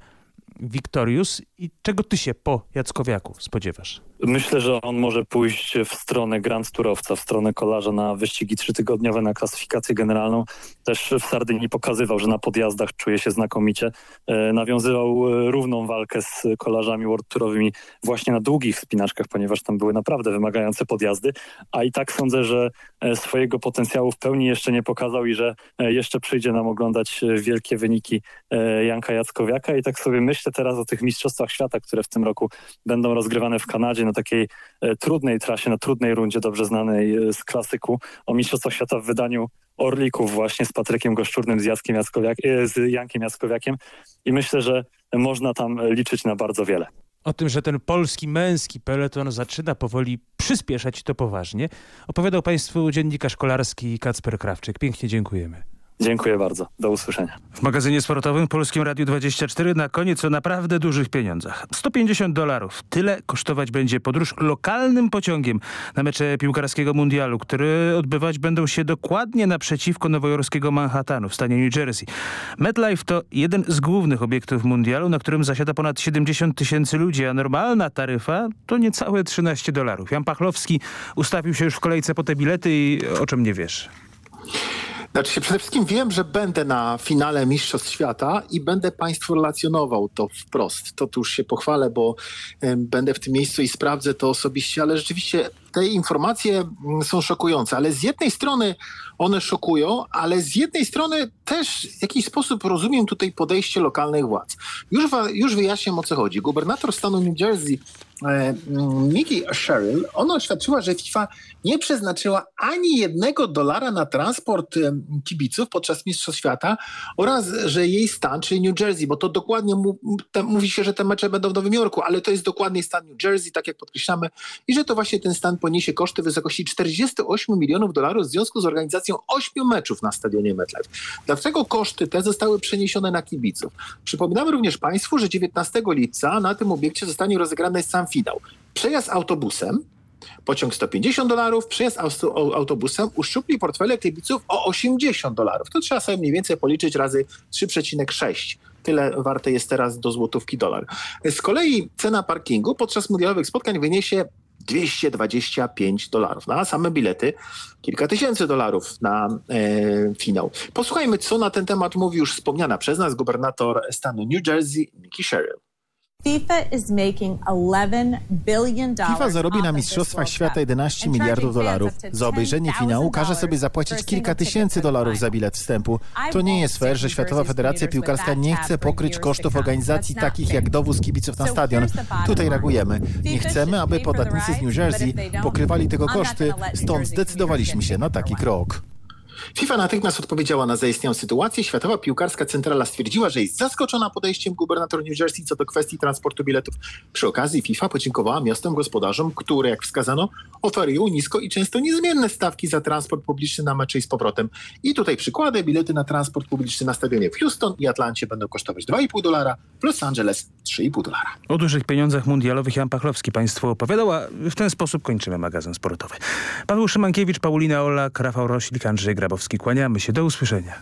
S11: Victorious. I czego ty się po Jackowiaku spodziewasz?
S17: Myślę, że on może pójść w stronę Grand Tourowca, w stronę kolarza na wyścigi trzytygodniowe, na klasyfikację generalną. Też w Sardynii pokazywał, że na podjazdach czuje się znakomicie. E, nawiązywał e, równą walkę z kolarzami world tourowymi właśnie na długich spinaczkach, ponieważ tam były naprawdę wymagające podjazdy. A i tak sądzę, że e, swojego potencjału w pełni jeszcze nie pokazał i że jeszcze przyjdzie nam oglądać wielkie wyniki Janka Jackowiaka. I tak sobie myślę teraz o tych mistrzostwach świata, które w tym roku będą rozgrywane w Kanadzie na takiej e, trudnej trasie, na trudnej rundzie, dobrze znanej e, z klasyku, o Mistrzostwach Świata w wydaniu Orlików właśnie z Patrykiem Goszczurnym, z, Jackiem Jackowiak, e, z Jankiem Jackowiakiem i myślę, że można tam liczyć na bardzo wiele.
S11: O tym, że ten polski męski peleton zaczyna powoli przyspieszać to poważnie, opowiadał Państwu dziennikarz kolarski Kacper Krawczyk. Pięknie dziękujemy.
S17: Dziękuję bardzo. Do usłyszenia.
S11: W magazynie sportowym Polskim Radiu 24 na koniec o naprawdę dużych pieniądzach. 150 dolarów. Tyle kosztować będzie podróż lokalnym pociągiem na mecze piłkarskiego mundialu, które odbywać będą się dokładnie naprzeciwko nowojorskiego Manhattanu w stanie New Jersey. MetLife to jeden z głównych obiektów mundialu, na którym zasiada ponad 70 tysięcy ludzi, a normalna taryfa to niecałe 13 dolarów. Jan Pachlowski ustawił się już w kolejce po te bilety i o czym nie wiesz?
S18: Znaczy się przede wszystkim wiem, że będę na finale Mistrzostw Świata i będę Państwu relacjonował to wprost. To tu już się pochwalę, bo będę w tym miejscu i sprawdzę to osobiście, ale rzeczywiście te informacje mm, są szokujące, ale z jednej strony one szokują, ale z jednej strony też w jakiś sposób rozumiem tutaj podejście lokalnych władz. Już, już wyjaśniam o co chodzi. Gubernator stanu New Jersey e, Mickey Sherrill, ona oświadczyła, że FIFA nie przeznaczyła ani jednego dolara na transport e, kibiców podczas Mistrzostw Świata oraz, że jej stan, czyli New Jersey, bo to dokładnie mu, te, mówi się, że te mecze będą w Nowym Jorku, ale to jest dokładnie stan New Jersey, tak jak podkreślamy, i że to właśnie ten stan poniesie koszty w wysokości 48 milionów dolarów w związku z organizacją ośmiu meczów na stadionie MetLife. Dlaczego koszty te zostały przeniesione na kibiców? Przypominamy również Państwu, że 19 lipca na tym obiekcie zostanie rozegrany sam finał. Przejazd autobusem, Pociąg 150 dolarów, przejazd autobusem uszczupli portfele kibiców o 80 dolarów. To trzeba sobie mniej więcej policzyć razy 3,6. Tyle warte jest teraz do złotówki dolar. Z kolei cena parkingu podczas mundialowych spotkań wyniesie 225 dolarów. Na same bilety kilka tysięcy dolarów na e, finał. Posłuchajmy, co na ten temat mówi już wspomniana przez nas gubernator stanu New Jersey, Nikki Sherrill.
S19: FIFA zarobi na Mistrzostwach Świata 11 miliardów dolarów. Za obejrzenie finału każe sobie zapłacić kilka tysięcy dolarów za bilet wstępu. To nie jest fair, że Światowa Federacja Piłkarska nie chce pokryć kosztów organizacji takich jak dowóz kibiców na stadion. Tutaj reagujemy. Nie chcemy, aby podatnicy z New Jersey pokrywali tego koszty, stąd zdecydowaliśmy się na taki krok.
S18: FIFA natychmiast odpowiedziała na zaistniałą sytuację. Światowa Piłkarska Centrala stwierdziła, że jest zaskoczona podejściem gubernator New Jersey co do kwestii transportu biletów. Przy okazji FIFA podziękowała miastom gospodarzom, które, jak wskazano, oferują nisko i często niezmienne stawki za transport publiczny na mecze i z powrotem. I tutaj przykłady. Bilety na transport publiczny na stadionie w Houston i Atlancie będą kosztować 2,5 dolara, w Los Angeles 3,5 dolara.
S11: O dużych pieniądzach mundialowych Jan Pachlowski Państwu opowiadał, a w ten sposób kończymy magazyn sportowy. Paweł Szymankiewicz, Paulina Olak, Rafał Roślik, Andrzej Grabowski. Kłaniamy się. Do usłyszenia.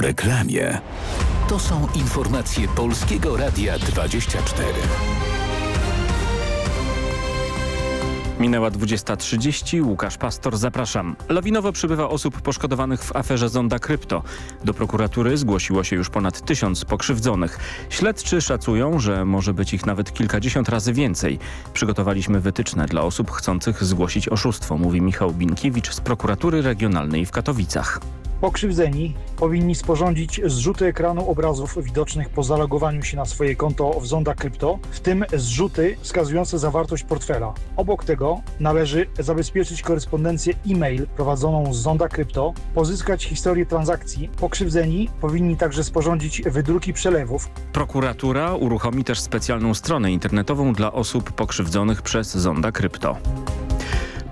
S1: Reklamie. To są informacje Polskiego Radia 24.
S2: Minęła 20.30. Łukasz Pastor, zapraszam. Lawinowo przybywa osób poszkodowanych w aferze Zonda Krypto. Do prokuratury zgłosiło się już ponad tysiąc pokrzywdzonych. Śledczy szacują, że może być ich nawet kilkadziesiąt razy więcej. Przygotowaliśmy wytyczne dla osób chcących zgłosić oszustwo, mówi Michał Binkiewicz z prokuratury regionalnej w Katowicach.
S20: Pokrzywdzeni powinni sporządzić zrzuty ekranu obrazów widocznych po zalogowaniu się na swoje konto w Zonda Krypto, w tym zrzuty wskazujące zawartość portfela. Obok tego należy zabezpieczyć korespondencję e-mail prowadzoną z Zonda Krypto, pozyskać historię transakcji. Pokrzywdzeni powinni także sporządzić wydruki przelewów.
S2: Prokuratura uruchomi też specjalną stronę internetową dla osób pokrzywdzonych przez Zonda Krypto.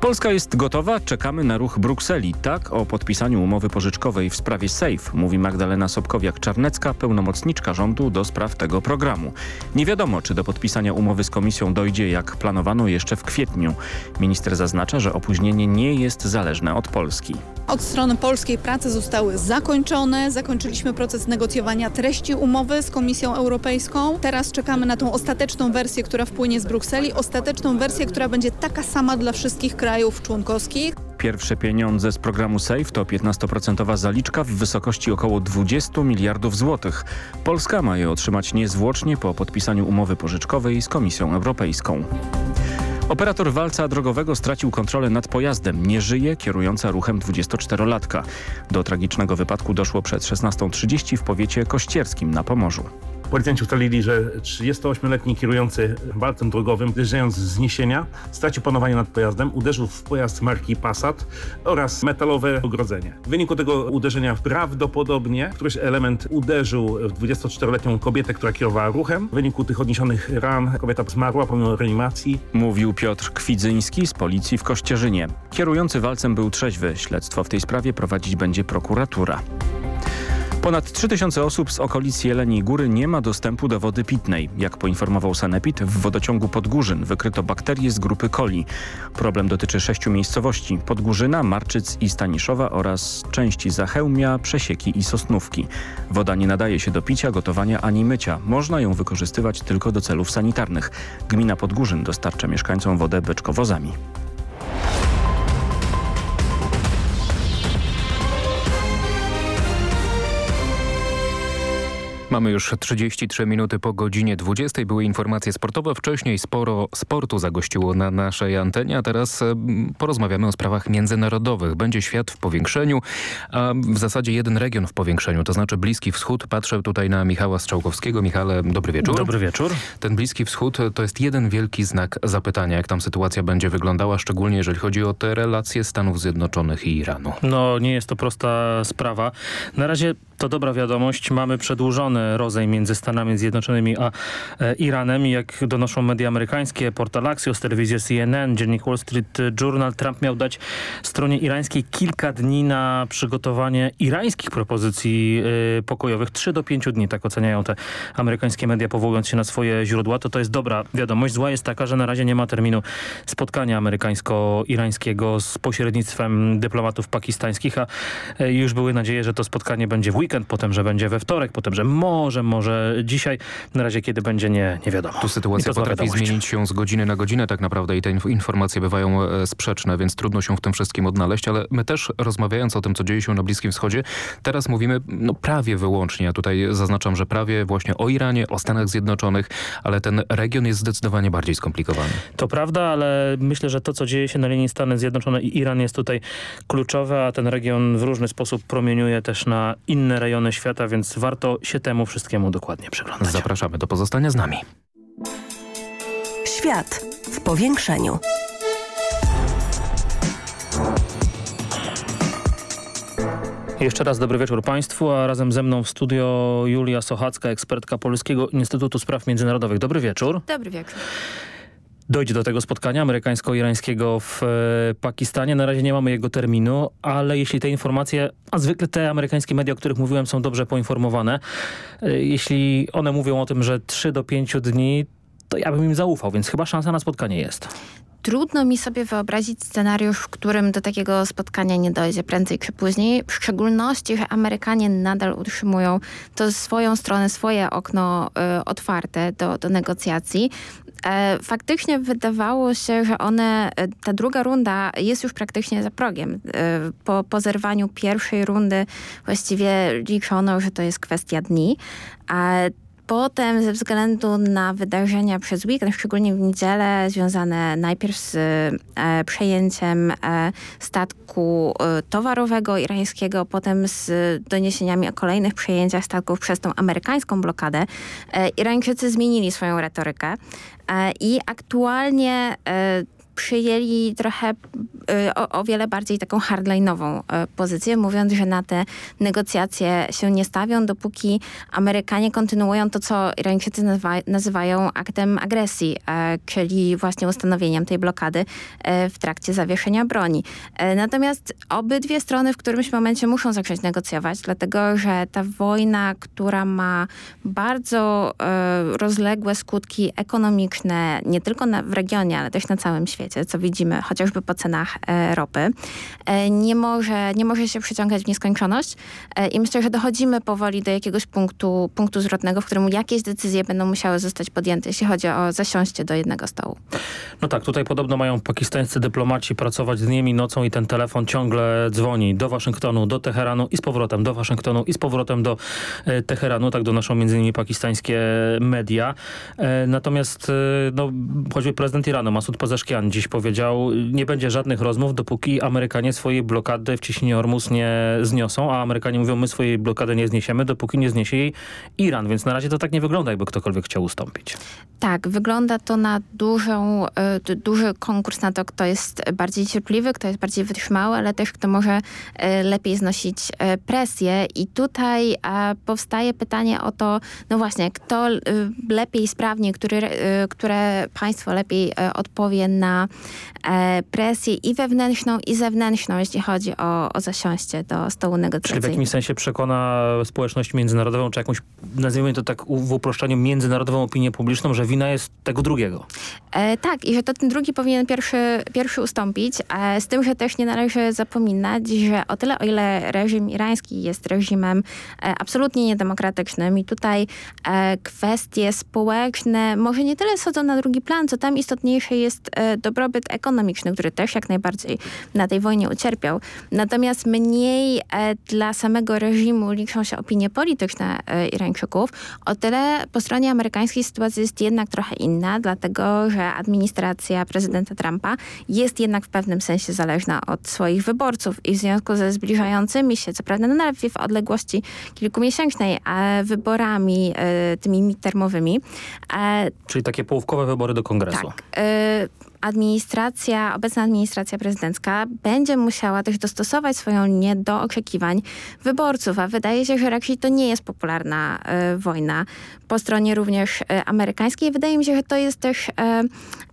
S2: Polska jest gotowa, czekamy na ruch Brukseli. Tak o podpisaniu umowy pożyczkowej w sprawie SAFE mówi Magdalena Sobkowiak-Czarnecka, pełnomocniczka rządu do spraw tego programu. Nie wiadomo, czy do podpisania umowy z komisją dojdzie jak planowano jeszcze w kwietniu. Minister zaznacza, że opóźnienie nie jest zależne od Polski.
S21: Od strony polskiej prace zostały zakończone. Zakończyliśmy proces negocjowania treści umowy z Komisją Europejską. Teraz czekamy na tą ostateczną wersję, która wpłynie z Brukseli. Ostateczną wersję, która będzie taka sama dla wszystkich krajów członkowskich.
S2: Pierwsze pieniądze z programu SAFE to 15% zaliczka w wysokości około 20 miliardów złotych. Polska ma je otrzymać niezwłocznie po podpisaniu umowy pożyczkowej z Komisją Europejską. Operator walca drogowego stracił kontrolę nad pojazdem. Nie żyje kierująca ruchem 24-latka. Do tragicznego wypadku doszło przed 16.30 w powiecie kościerskim na Pomorzu.
S22: Policjanci ustalili, że 38-letni kierujący walcem drogowym, zjeżdżając z zniesienia, stracił panowanie nad pojazdem, uderzył w pojazd marki Passat oraz metalowe ogrodzenie. W wyniku tego uderzenia prawdopodobnie któryś element uderzył w 24-letnią kobietę, która kierowała ruchem. W wyniku tych odniesionych ran kobieta zmarła pomimo reanimacji.
S2: Mówił Piotr Kwidzyński z policji w Kościerzynie. Kierujący walcem był trzeźwy. Śledztwo w tej sprawie prowadzić będzie prokuratura. Ponad 3000 osób z okolic Jeleniej Góry nie ma dostępu do wody pitnej. Jak poinformował Sanepid, w wodociągu Podgórzyn wykryto bakterie z grupy coli. Problem dotyczy sześciu miejscowości. Podgórzyna, Marczyc i Staniszowa oraz części Zachełmia, Przesieki i Sosnówki. Woda nie nadaje się do picia, gotowania ani mycia. Można ją wykorzystywać tylko do celów sanitarnych. Gmina Podgórzyn dostarcza mieszkańcom wodę beczkowozami.
S10: Mamy już 33 minuty po godzinie 20. Były informacje sportowe. Wcześniej sporo sportu zagościło na naszej antenie, a teraz porozmawiamy o sprawach międzynarodowych. Będzie świat w powiększeniu, a w zasadzie jeden region w powiększeniu, to znaczy Bliski Wschód. Patrzę tutaj na Michała Strzałkowskiego. Michale, dobry wieczór.
S11: Dobry wieczór.
S10: Ten Bliski Wschód to jest jeden wielki znak zapytania, jak tam sytuacja będzie wyglądała, szczególnie jeżeli chodzi o te relacje Stanów Zjednoczonych i Iranu.
S11: No, nie jest to prosta sprawa. Na razie
S23: To dobra wiadomość. Mamy przedłużony rozejm między Stanami Zjednoczonymi a e, Iranem. Jak donoszą media amerykańskie, portal Axios, telewizja CNN, dziennik Wall Street Journal, Trump miał dać stronie irańskiej kilka dni na przygotowanie irańskich propozycji e, pokojowych. 3 do 5 dni, tak oceniają te amerykańskie media, powołując się na swoje źródła. To to jest dobra wiadomość. Zła jest taka, że na razie nie ma terminu spotkania amerykańsko-irańskiego z pośrednictwem dyplomatów pakistańskich, a e, już były nadzieje, że to spotkanie będzie w potem, że będzie we wtorek, potem, że może, może dzisiaj. Na razie kiedy będzie, nie, nie wiadomo.
S10: Tu sytuacja potrafi zmienić się z godziny na godzinę tak naprawdę i te informacje bywają e, sprzeczne, więc trudno się w tym wszystkim odnaleźć, ale my też rozmawiając o tym, co dzieje się na Bliskim Wschodzie, teraz mówimy no, prawie wyłącznie, ja tutaj zaznaczam, że prawie właśnie o Iranie, o Stanach Zjednoczonych, ale ten region jest zdecydowanie bardziej skomplikowany.
S23: To prawda, ale myślę, że to, co dzieje się na linii Stany Zjednoczone i Iran jest tutaj kluczowe, a ten region w różny sposób promieniuje też na inne rejony świata, więc warto się temu wszystkiemu dokładnie przyglądać.
S10: Zapraszamy do pozostania z nami.
S24: Świat w powiększeniu.
S23: Jeszcze raz dobry wieczór Państwu, a razem ze mną w studio Julia Sochacka, ekspertka Polskiego Instytutu Spraw Międzynarodowych. Dobry wieczór.
S25: Dobry wieczór
S23: dojdzie do tego spotkania amerykańsko-irańskiego w e, Pakistanie. Na razie nie mamy jego terminu, ale jeśli te informacje, a zwykle te amerykańskie media, o których mówiłem, są dobrze poinformowane, e, jeśli one mówią o tym, że 3 do 5 dni, to ja bym im zaufał, więc chyba szansa na spotkanie jest.
S25: Trudno mi sobie wyobrazić scenariusz, w którym do takiego spotkania nie dojdzie prędzej czy później. W szczególności, że Amerykanie nadal utrzymują to swoją stronę, swoje okno y, otwarte do, do negocjacji. E, faktycznie wydawało się, że one, e, ta druga runda jest już praktycznie za progiem. E, po, po zerwaniu pierwszej rundy właściwie liczono, że to jest kwestia dni. A Potem ze względu na wydarzenia przez weekend, szczególnie w niedzielę, związane najpierw z e, przejęciem e, statku e, towarowego irańskiego, potem z doniesieniami o kolejnych przejęciach statków przez tą amerykańską blokadę, e, Irańczycy zmienili swoją retorykę e, i aktualnie e, przyjęli trochę o, o, wiele bardziej taką hardline'ową y, pozycję, mówiąc, że na te negocjacje się nie stawią, dopóki Amerykanie kontynuują to, co Irańczycy nazywa, nazywają aktem agresji, e, czyli właśnie ustanowieniem tej blokady w trakcie zawieszenia broni. Natomiast obydwie strony w którymś momencie muszą zacząć negocjować, dlatego że ta wojna, która ma bardzo rozległe skutki ekonomiczne, nie tylko na, w regionie, ale też na całym świecie, co widzimy chociażby po cenach ropy, e, nie może, nie może się przyciągać w nieskończoność e, i myślę, że dochodzimy powoli do jakiegoś punktu, punktu zwrotnego, w którym jakieś decyzje będą musiały zostać podjęte, jeśli chodzi o zasiąście do jednego stołu.
S23: No tak, tutaj podobno mają pakistańscy dyplomaci pracować dniem i nocą i ten telefon ciągle dzwoni do Waszyngtonu, do Teheranu i z powrotem do Waszyngtonu i z powrotem do Teheranu, tak donoszą między innymi pakistańskie media. Natomiast no, choćby prezydent Iranu, Masud Pezeszkian dziś powiedział, nie będzie żadnych rozmów, dopóki Amerykanie swojej blokady w ciśnieniu Ormus nie zniosą, a Amerykanie mówią, my swojej blokady nie zniesiemy, dopóki nie zniesie jej Iran, więc na razie to tak nie wygląda, jakby ktokolwiek chciał ustąpić.
S25: Tak, wygląda to na dużą, y, duży konkurs na to, kto jest bardziej cierpliwy, kto jest bardziej wytrzymały, ale też kto może y, lepiej znosić y, presję i tutaj powstaje pytanie o to, no właśnie, kto lepiej, sprawniej, który, które państwo lepiej odpowie na e, presję i wewnętrzną, i zewnętrzną, jeśli chodzi o, o zasiąście do stołu negocjacyjnego.
S23: Czyli w jakimś sensie przekona społeczność międzynarodową, czy jakąś, nazwijmy to tak w uproszczeniu, międzynarodową opinię publiczną, że wina jest tego drugiego.
S25: E, tak, i że to ten drugi powinien pierwszy, pierwszy ustąpić, e, z tym, że też nie należy zapominać, że o tyle, o ile reżim irański jest reżimem e, absolutnie niedemokratycznym i tutaj e, kwestie społeczne może nie tyle schodzą na drugi plan, co tam istotniejsze jest e, dobrobyt ekonomiczny, który też jak najbardziej na tej wojnie ucierpiał. Natomiast mniej e, dla samego reżimu liczą się opinie polityczne e, Irańczyków. O tyle po stronie amerykańskiej sytuacja jest jednak trochę inna, dlatego że administracja prezydenta Trumpa jest jednak w pewnym sensie zależna od swoich wyborców i w związku ze zbliżającymi się, co prawda nadal w odległości kilkumiesięcznej, wyborami tymi midtermowymi.
S23: Czyli takie połówkowe wybory do kongresu.
S25: Tak administracja, obecna administracja prezydencka będzie musiała też dostosować swoją linię do oczekiwań wyborców, a wydaje się, że raczej to nie jest popularna y, wojna po stronie również y, amerykańskiej. Wydaje mi się, że to jest też y,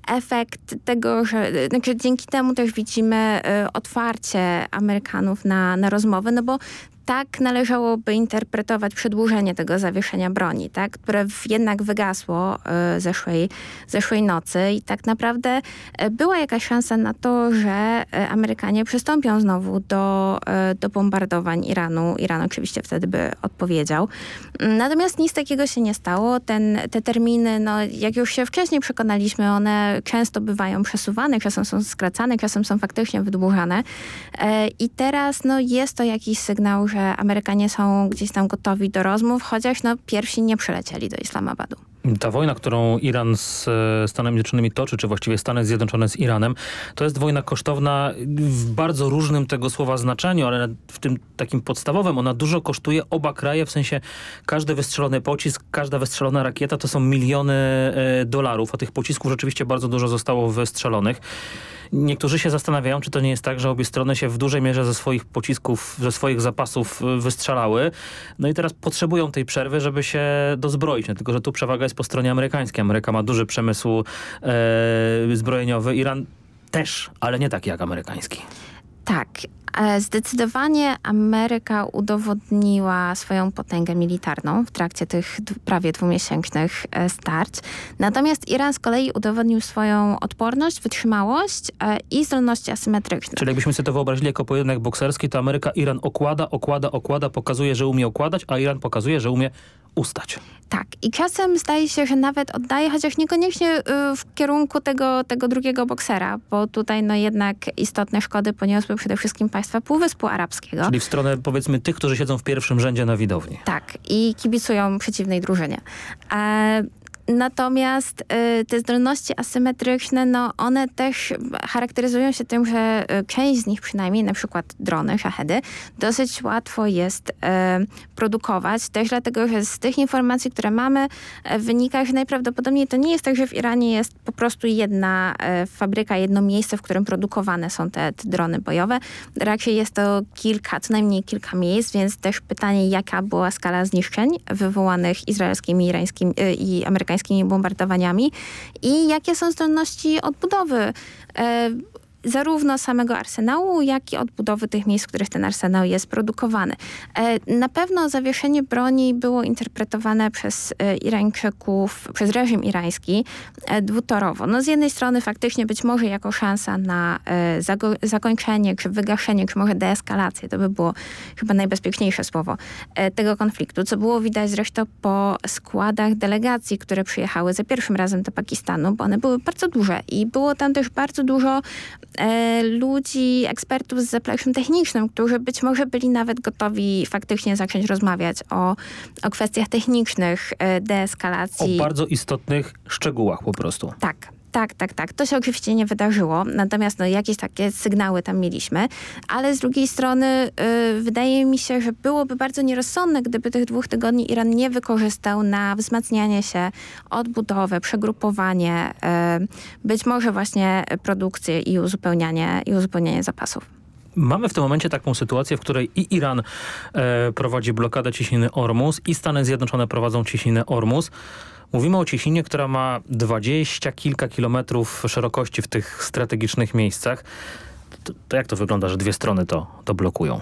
S25: efekt tego, że znaczy dzięki temu też widzimy otwarcie Amerykanów na, na rozmowy, no bo tak należałoby interpretować przedłużenie tego zawieszenia broni, tak, które jednak wygasło y, zeszłej, zeszłej nocy i tak naprawdę y, była jakaś szansa na to, że y, Amerykanie przystąpią znowu do, do bombardowań Iranu. Iran oczywiście wtedy by odpowiedział. Natomiast nic takiego się nie stało. Ten, te terminy, no, jak już się wcześniej przekonaliśmy, one często bywają przesuwane, czasem są skracane, czasem są faktycznie wydłużane. I teraz no, jest to jakiś sygnał, że Amerykanie są gdzieś tam gotowi do rozmów, chociaż no, pierwsi nie przylecieli do Islamabadu.
S23: Ta wojna, którą Iran z e, Stanami Zjednoczonymi toczy, czy właściwie Stany Zjednoczone z Iranem, to jest wojna kosztowna w bardzo różnym tego słowa znaczeniu, ale w tym takim podstawowym ona dużo kosztuje oba kraje, w sensie każdy wystrzelony pocisk, każda wystrzelona rakieta to są miliony e, dolarów, a tych pocisków rzeczywiście bardzo dużo zostało wystrzelonych. Niektórzy się zastanawiają, czy to nie jest tak, że obie strony się w dużej mierze ze swoich pocisków, ze swoich zapasów y, wystrzelały. No i teraz potrzebują tej przerwy, żeby się dozbroić. No, tylko, że tu przewaga jest po stronie amerykańskiej. Ameryka ma duży przemysł e, zbrojeniowy. Iran też, ale nie taki jak amerykański.
S25: Tak, E, zdecydowanie Ameryka udowodniła swoją potęgę militarną w trakcie tych prawie dwumiesięcznych e, starć. Natomiast Iran z kolei udowodnił swoją odporność, wytrzymałość e, i zdolności asymetryczne.
S23: Czyli jakbyśmy sobie to wyobrazili jako pojedynek bokserski, to Ameryka Iran okłada, okłada, okłada, pokazuje, że umie okładać, a Iran pokazuje, że umie ustać.
S25: Tak. I czasem zdaje się, że nawet oddaje, chociaż niekoniecznie y, w kierunku tego, tego drugiego boksera, bo tutaj no jednak istotne szkody poniosły przede wszystkim państwa Półwyspu Arabskiego.
S23: Czyli w stronę powiedzmy tych, którzy siedzą w pierwszym rzędzie na widowni.
S25: Tak. I kibicują przeciwnej drużynie. E, Natomiast y, te zdolności asymetryczne, no one też charakteryzują się tym, że y, część z nich przynajmniej, na przykład drony, szachedy, dosyć łatwo jest y, produkować. Też dlatego, że z tych informacji, które mamy, wynika, że najprawdopodobniej to nie jest tak, że w Iranie jest po prostu jedna fabryka, jedno miejsce, w którym produkowane są te, te drony bojowe. Raczej jest to kilka, co najmniej kilka miejsc, więc też pytanie, jaka była skala zniszczeń wywołanych izraelskimi, irańskimi i amerykańskimi amerykańskimi bombardowaniami i jakie są zdolności odbudowy e, zarówno samego arsenału, jak i odbudowy tych miejsc, w których ten arsenał jest produkowany. E, na pewno zawieszenie broni było interpretowane przez e, Irańczyków, przez reżim irański e, dwutorowo. No z jednej strony faktycznie być może jako szansa na zakończenie, czy wygaszenie, czy może deeskalację, to by było chyba najbezpieczniejsze słowo tego konfliktu, co było widać zresztą po składach delegacji, które przyjechały za pierwszym razem do Pakistanu, bo one były bardzo duże i było tam też bardzo dużo E, ludzi, ekspertów z zapleciem technicznym, którzy być może byli nawet gotowi faktycznie zacząć rozmawiać o, o kwestiach technicznych e, deeskalacji.
S23: O bardzo istotnych szczegółach po prostu.
S25: Tak, tak, tak, tak. To się oczywiście nie wydarzyło, natomiast no, jakieś takie sygnały tam mieliśmy, ale z drugiej strony y, wydaje mi się, że byłoby bardzo nierozsądne, gdyby tych dwóch tygodni Iran nie wykorzystał na wzmacnianie się, odbudowę, przegrupowanie, y, być może właśnie produkcję i uzupełnianie, i uzupełnianie zapasów.
S23: Mamy w tym momencie taką sytuację, w której i Iran e, prowadzi blokadę ciśniny Ormus i Stany Zjednoczone prowadzą ciśninę Ormus. Mówimy o Ciesinie, która ma dwadzieścia kilka kilometrów szerokości w tych strategicznych miejscach. To, to jak to wygląda, że dwie strony to, to blokują?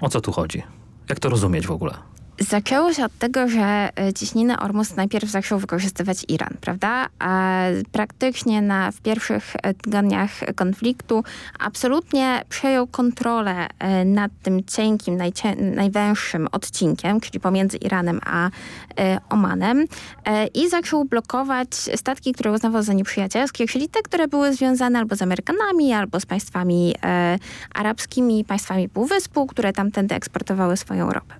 S23: O co tu chodzi? Jak to rozumieć w ogóle?
S25: Zaczęło się od tego, że e, ciśninę Ormus najpierw zaczął wykorzystywać Iran, prawda? A praktycznie na, w pierwszych e, tygodniach konfliktu absolutnie przejął kontrolę e, nad tym cienkim, najwęższym odcinkiem, czyli pomiędzy Iranem a Omanem i zaczął blokować statki, które uznawał za nieprzyjacielskie, czyli te, które były związane albo z Amerykanami, albo z państwami arabskimi, państwami Półwyspu, które tamtędy eksportowały swoją ropę.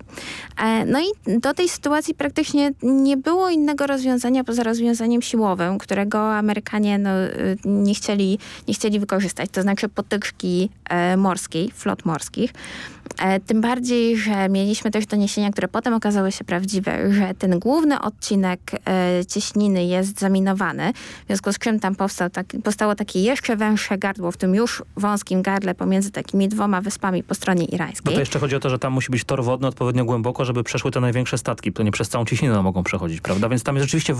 S25: No i do tej sytuacji praktycznie nie było innego rozwiązania poza rozwiązaniem siłowym, którego Amerykanie no, y, nie, chcieli, nie chcieli wykorzystać, to znaczy potyczki e, morskiej, flot morskich. E, tym bardziej, że mieliśmy też doniesienia, które potem okazały się prawdziwe, że ten główny odcinek e, cieśniny jest zaminowany, w związku z czym tam powstał tak, powstało takie jeszcze węższe gardło w tym już wąskim gardle pomiędzy takimi dwoma wyspami po stronie irańskiej.
S23: Bo to jeszcze chodzi o to, że tam musi być tor wodny odpowiednio głęboko, żeby przeszły te największe statki. To nie przez całą cieśninę mogą przechodzić, prawda? Więc tam jest rzeczywiście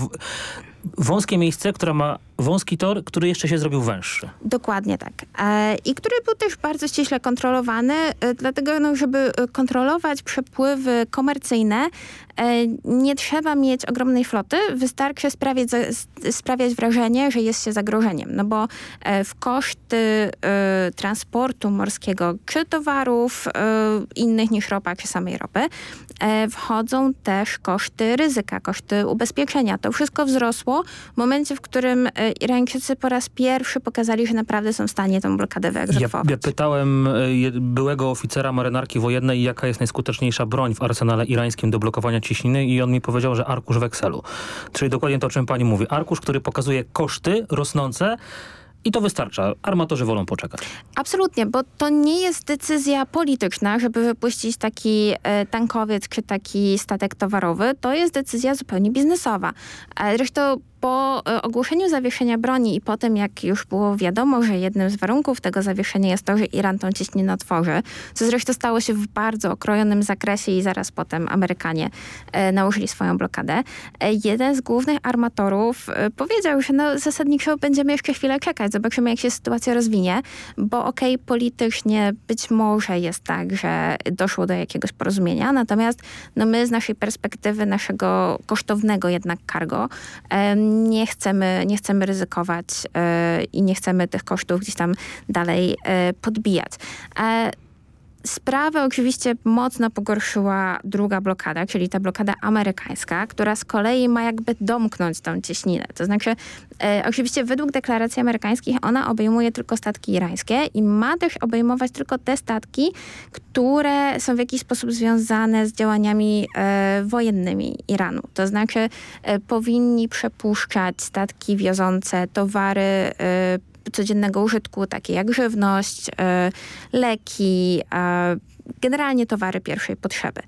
S23: wąskie miejsce, które ma wąski tor, który jeszcze się zrobił węższy.
S25: Dokładnie tak. E, I który był też bardzo ściśle kontrolowany, e, dlatego no, żeby e, kontrolować przepływy komercyjne, nie trzeba mieć ogromnej floty, wystarczy sprawiać, sprawiać wrażenie, że jest się zagrożeniem. No bo w koszty transportu morskiego, czy towarów innych niż ropa, czy samej ropy, wchodzą też koszty ryzyka, koszty ubezpieczenia. To wszystko wzrosło w momencie, w którym Irańczycy po raz pierwszy pokazali, że naprawdę są w stanie tę blokadę wyegzekwować.
S23: Ja, ja pytałem byłego oficera marynarki wojennej, jaka jest najskuteczniejsza broń w arsenale irańskim do blokowania ciśniny i on mi powiedział, że arkusz wekselu. Czyli dokładnie to, o czym pani mówi. Arkusz, który pokazuje koszty rosnące, i to wystarcza. Armatorzy wolą poczekać.
S25: Absolutnie, bo to nie jest decyzja polityczna, żeby wypuścić taki e, tankowiec czy taki statek towarowy. To jest decyzja zupełnie biznesowa. E, zresztą po e, ogłoszeniu zawieszenia broni i po tym, jak już było wiadomo, że jednym z warunków tego zawieszenia jest to, że Iran tą cieśninę otworzy, co zresztą stało się w bardzo okrojonym zakresie i zaraz potem Amerykanie e, nałożyli swoją blokadę, e, jeden z głównych armatorów powiedział, że no, zasadniczo będziemy jeszcze chwilę czekać, zobaczymy jak się sytuacja rozwinie, bo okej, okay, politycznie być może jest tak, że doszło do jakiegoś porozumienia, natomiast no, my z naszej perspektywy, naszego kosztownego jednak cargo, nie chcemy, nie chcemy ryzykować e, i nie chcemy tych kosztów gdzieś tam dalej e, podbijać. Sprawę oczywiście mocno pogorszyła druga blokada, czyli ta blokada amerykańska, która z kolei ma jakby domknąć tą cieśninę. To znaczy, e, oczywiście według deklaracji amerykańskich ona obejmuje tylko statki irańskie i ma też obejmować tylko te statki, które są w jakiś sposób związane z działaniami e, wojennymi Iranu. To znaczy, e, powinni przepuszczać statki wiozące towary e, codziennego użytku, takie jak żywność, e, leki, generalnie towary pierwszej potrzeby.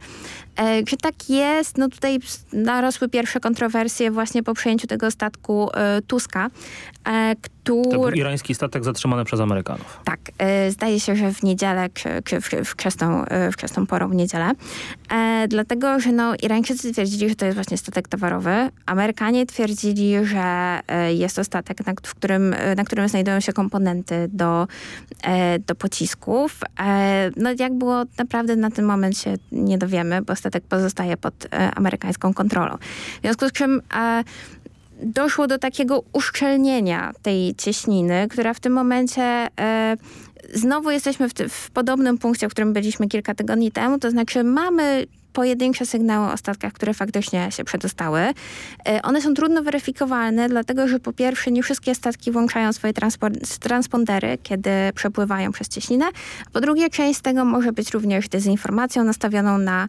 S25: E, czy tak jest? No tutaj narosły pierwsze kontrowersje właśnie po przejęciu tego statku e, Tuska,
S23: który... To był irański statek zatrzymany przez Amerykanów.
S25: Tak. Zdaje się, że w niedzielę, czy w, wczesną, wczesną porą w niedzielę. Dlatego, że no, Irańczycy twierdzili, że to jest właśnie statek towarowy. Amerykanie twierdzili, że jest to statek, na, w którym, na którym znajdują się komponenty do, do pocisków. No jak było naprawdę na ten moment się nie dowiemy, bo statek pozostaje pod e, amerykańską kontrolą. W związku z czym e, doszło do takiego uszczelnienia tej cieśniny, która w tym momencie e, znowu jesteśmy w, w, podobnym punkcie, w którym byliśmy kilka tygodni temu, to znaczy mamy pojedyncze sygnały o statkach, które faktycznie się przedostały. E, one są trudno weryfikowalne, dlatego że po pierwsze nie wszystkie statki włączają swoje transpondery, kiedy przepływają przez cieśninę. Po drugie część z tego może być również dezinformacją nastawioną na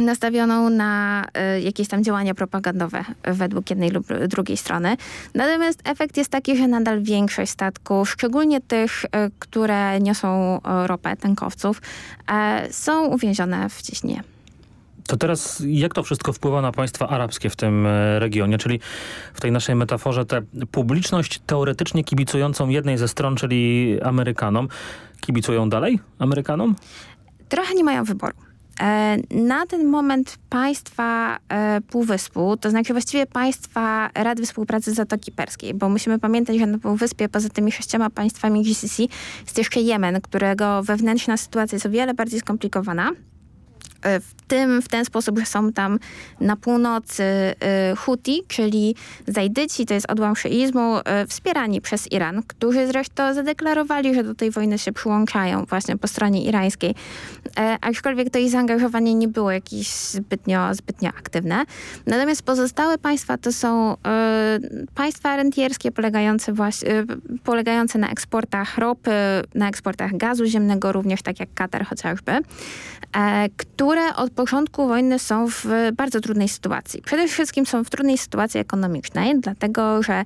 S25: nastawioną na y, jakieś tam działania propagandowe według jednej lub drugiej strony. Natomiast efekt jest taki, że nadal większość statków, szczególnie tych, y, które niosą ropę, tankowców, są uwięzione w ciśnie.
S23: To teraz jak to wszystko wpływa na państwa arabskie w tym regionie? Czyli w tej naszej metaforze tę publiczność teoretycznie kibicującą jednej ze stron, czyli Amerykanom, kibicują dalej Amerykanom?
S25: Trochę nie mają wyboru. E, na ten moment państwa e, Półwyspu, to znaczy właściwie państwa Rady Współpracy Zatoki Perskiej, bo musimy pamiętać, że na Półwyspie poza tymi sześcioma państwami GCC jest jeszcze Jemen, którego wewnętrzna sytuacja jest o wiele bardziej skomplikowana. E, w tym w ten sposób, że są tam na północy y, Huti, czyli Zajdyci, to jest odłam szyizmu, y, wspierani przez Iran, którzy zresztą zadeklarowali, że do tej wojny się przyłączają właśnie po stronie irańskiej. E, aczkolwiek to ich zaangażowanie nie było jakieś zbytnio, zbytnio aktywne. Natomiast pozostałe państwa to są państwa rentierskie polegające, właśnie, polegające na eksportach ropy, na eksportach gazu ziemnego, również tak jak Katar chociażby, które które od początku wojny są w bardzo trudnej sytuacji. Przede wszystkim są w trudnej sytuacji ekonomicznej, dlatego że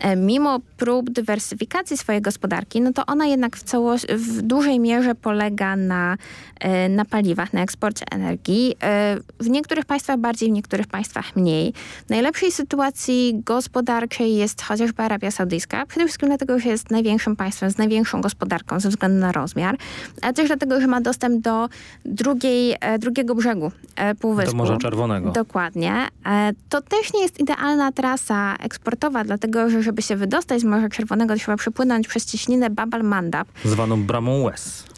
S25: e, mimo prób dywersyfikacji swojej gospodarki, no to ona jednak w, w dużej mierze polega na, e, na paliwach, na eksporcie energii. E, w niektórych państwach bardziej, w niektórych państwach mniej. W najlepszej sytuacji gospodarczej jest chociażby Arabia Saudyjska, przede wszystkim dlatego, że jest największym państwem z największą gospodarką ze względu na rozmiar, ale też dlatego, że ma dostęp do drugiej, drugiego brzegu Półwyspu.
S23: Do Morza Czerwonego.
S25: Dokładnie. To też nie jest idealna trasa eksportowa, dlatego że żeby się wydostać z Morza Czerwonego, trzeba przepłynąć przez cieśninę Bab al-Mandab.
S23: Zwaną Bramą West.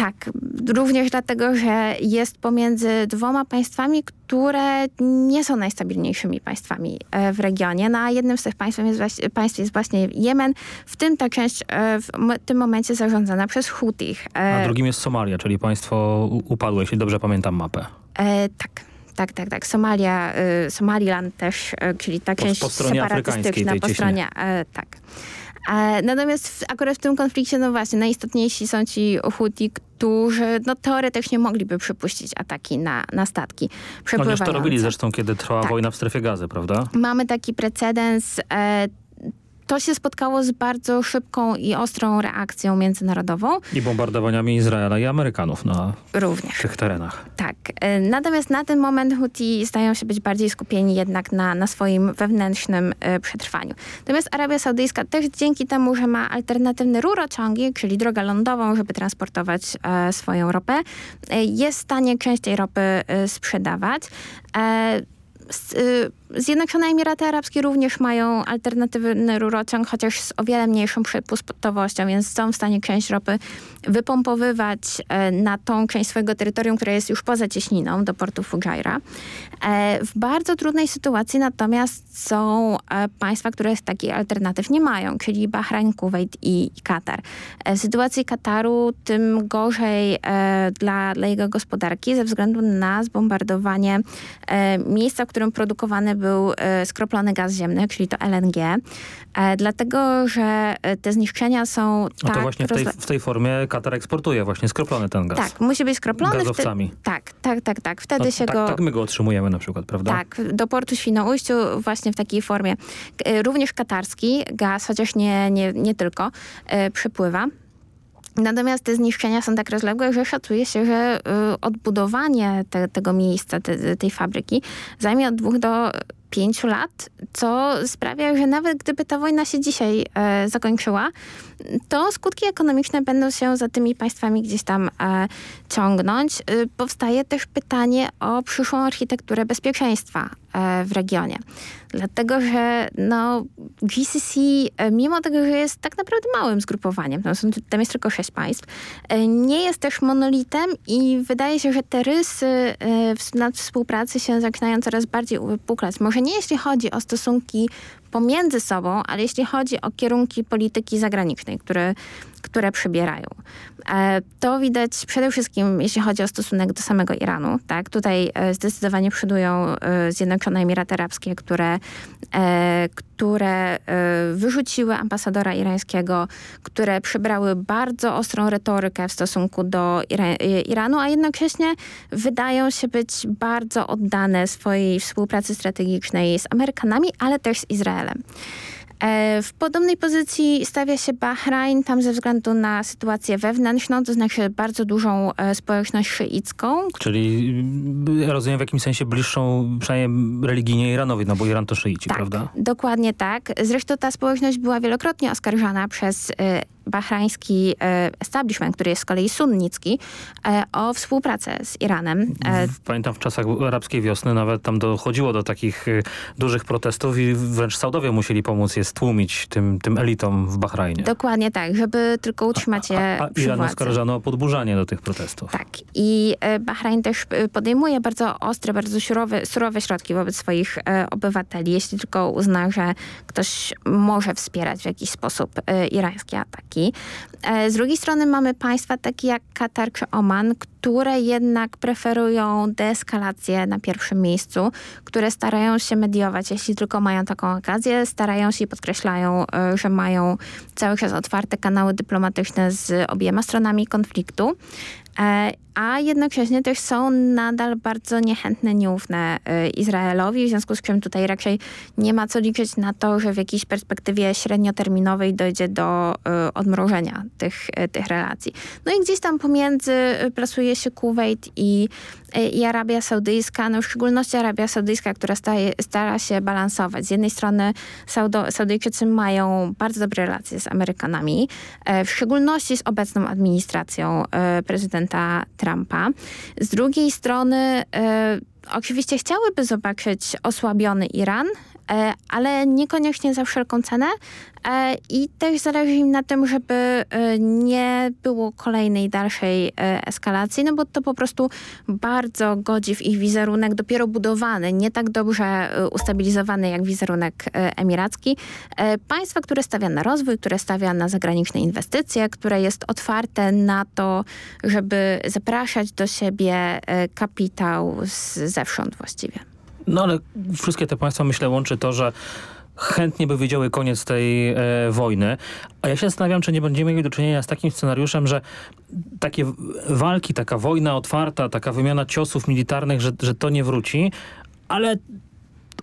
S25: Tak, również dlatego, że jest pomiędzy dwoma państwami, które nie są najstabilniejszymi państwami e, w regionie. Na no, jednym z tych państw jest, państw jest właśnie Jemen, w tym ta część e, w tym momencie zarządzana przez Hutich.
S23: E, A drugim jest Somalia, czyli państwo upadłe, jeśli dobrze pamiętam mapę.
S25: E, tak. Tak, tak, tak. Somalia, y, Somaliland też, y, czyli ta część
S23: po, po stronie
S25: separatystyczna, po stronie, y, tak. Natomiast w, akurat w tym konflikcie, no właśnie, najistotniejsi są ci Huti, którzy no, teoretycznie mogliby przypuścić ataki na, na statki
S23: Oni już to robili zresztą, kiedy trwała tak. wojna w strefie gazy, prawda?
S25: Mamy taki precedens. E, to się spotkało z bardzo szybką i ostrą reakcją międzynarodową.
S23: I bombardowaniami Izraela i Amerykanów na Również. tych terenach.
S25: Tak. E, natomiast na ten moment Houthi stają się być bardziej skupieni jednak na, na swoim wewnętrznym e, przetrwaniu. Natomiast Arabia Saudyjska też dzięki temu, że ma alternatywne rurociągi, czyli drogę lądową, żeby transportować e, swoją ropę, jest w stanie część tej ropy sprzedawać. Y, Zjednoczone Emiraty Arabskie również mają alternatywny rurociąg, chociaż z o wiele mniejszą przepustowością, więc są w stanie część ropy wypompowywać e, na tą część swojego terytorium, która jest już poza cieśniną, do portu Fujairah. E, w bardzo trudnej sytuacji natomiast są e, państwa, które takiej alternatyw nie mają, czyli Bahrain, Kuwait i Katar. W sytuacji Kataru tym gorzej dla, dla jego gospodarki ze względu na zbombardowanie miejsca, w którym produkowany był e, skroplony gaz ziemny, czyli to LNG. E, dlatego, że e, te zniszczenia są
S23: tak... No to właśnie w tej, w tej formie Katar eksportuje właśnie skroplony ten gaz.
S25: Tak, musi być skroplony.
S23: Gazowcami.
S25: Tak, tak, tak, tak. Wtedy no, się
S23: tak,
S25: go...
S23: Tak my go otrzymujemy na przykład, prawda?
S25: Tak, do portu Świnoujściu właśnie w takiej formie. Również katarski gaz, chociaż nie, nie, nie tylko, przypływa. Natomiast te zniszczenia są tak rozległe, że szacuje się, że y, odbudowanie te, tego miejsca, te, tej fabryki zajmie od dwóch do pięciu lat, co sprawia, że nawet gdyby ta wojna się dzisiaj e, zakończyła, to skutki ekonomiczne będą się za tymi państwami gdzieś tam e, ciągnąć. E, powstaje też pytanie o przyszłą architekturę bezpieczeństwa w regionie. Dlatego, że no, GCC, e, mimo tego, że jest tak naprawdę małym zgrupowaniem, tam, są, tam jest tylko sześć państw, e, nie jest też monolitem i wydaje się, że te rysy nad współpracy się zaczynają coraz bardziej uwypuklać. Może nie jeśli chodzi o stosunki pomiędzy sobą, ale jeśli chodzi o kierunki polityki zagranicznej, które, które przybierają. E, to widać przede wszystkim, jeśli chodzi o stosunek do samego Iranu. Tak? Tutaj e, zdecydowanie przodują e, Zjednoczone Emiraty Arabskie, które, które wyrzuciły ambasadora irańskiego, które przybrały bardzo ostrą retorykę w stosunku do Iranu, a jednocześnie wydają się być bardzo oddane swojej współpracy strategicznej z Amerykanami, ale też z Izraelem. E, w podobnej pozycji stawia się Bahrain, tam ze względu na sytuację wewnętrzną, to znaczy bardzo dużą e, społeczność szyicką.
S23: Czyli mm, rozumiem w jakimś sensie bliższą przynajmniej religijnie Iranowi, no bo Iran to szyici,
S25: tak,
S23: prawda?
S25: dokładnie tak. Zresztą ta społeczność była wielokrotnie oskarżana przez e, bahrański e, establishment, który jest z kolei sunnicki, e, o współpracę z Iranem.
S23: E, pamiętam w czasach arabskiej wiosny nawet tam dochodziło do takich dużych protestów i wręcz Saudowie musieli pomóc je stłumić tym, tym elitom w Bahrajnie.
S25: Dokładnie tak, żeby tylko utrzymać je
S23: A, a, a Iran oskarżano o podburzanie do tych protestów.
S25: Tak i Bahrajn też podejmuje bardzo ostre, bardzo surowe, surowe środki wobec swoich obywateli, jeśli tylko uzna, że ktoś może wspierać w jakiś sposób irańskie ataki. E, z drugiej strony mamy państwa takie jak Katar czy Oman, które jednak preferują deeskalację na pierwszym miejscu, które starają się mediować, jeśli tylko mają taką okazję, starają się i podkreślają, e, że mają cały czas otwarte kanały dyplomatyczne z obiema stronami konfliktu. A jednocześnie też są nadal bardzo niechętne, nieufne e, Izraelowi, w związku z czym tutaj raczej nie ma co liczyć na to, że w jakiejś perspektywie średnioterminowej dojdzie do e, odmrożenia tych, tych relacji. No i gdzieś tam pomiędzy plasuje się Kuwait i, i Arabia Saudyjska, no w szczególności Arabia Saudyjska, która staje, stara się balansować. Z jednej strony Saudo, Saudyjczycy mają bardzo dobre relacje z Amerykanami, w szczególności z obecną administracją prezydenta Trumpa. Z drugiej strony e, oczywiście chciałyby zobaczyć osłabiony Iran, ale niekoniecznie za wszelką cenę, E, I też zależy im na tym, żeby e, nie było kolejnej dalszej e, eskalacji, no bo to po prostu bardzo godzi w ich wizerunek dopiero budowany, nie tak dobrze ustabilizowany jak wizerunek emiracki. Państwa, które stawia na rozwój, które stawia na zagraniczne inwestycje, które jest otwarte na to, żeby zapraszać do siebie kapitał z zewsząd właściwie.
S23: No ale wszystkie te państwa myślę łączy to, że chętnie by widziały koniec tej e, wojny. A ja się zastanawiam, czy nie będziemy mieli do czynienia z takim scenariuszem, że takie walki, taka wojna otwarta, taka wymiana ciosów militarnych, że, że to nie wróci, ale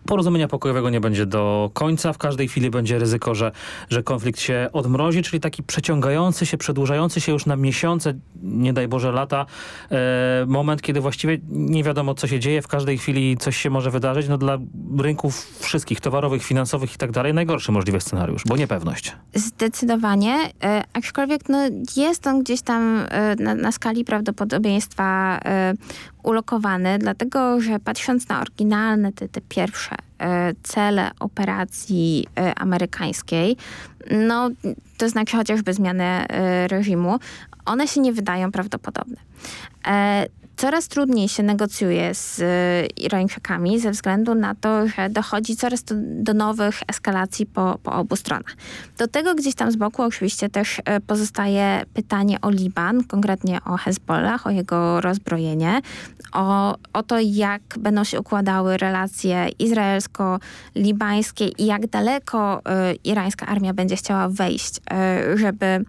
S23: porozumienia pokojowego nie będzie do końca. W każdej chwili będzie ryzyko, że, że konflikt się odmrozi, czyli taki przeciągający się, przedłużający się już na miesiące, nie daj Boże lata, e, moment, kiedy właściwie nie wiadomo, co się dzieje. W każdej chwili coś się może wydarzyć. No dla rynków wszystkich, towarowych, finansowych i tak dalej, najgorszy możliwy scenariusz, bo niepewność.
S25: Zdecydowanie, e, aczkolwiek no, jest on gdzieś tam e, na, na skali prawdopodobieństwa e, ulokowany, dlatego że patrząc na oryginalne, te, te pierwsze e, cele operacji e, amerykańskiej, no to znaczy chociażby zmianę e, reżimu, one się nie wydają prawdopodobne. Coraz trudniej się negocjuje z Irańczykami ze względu na to, że dochodzi coraz do, do nowych eskalacji po, po, obu stronach. Do tego gdzieś tam z boku oczywiście też e, pozostaje pytanie o Liban, konkretnie o Hezbollah, o jego rozbrojenie, o, o to, jak będą się układały relacje izraelsko-libańskie i jak daleko y, irańska armia będzie chciała wejść, y, żeby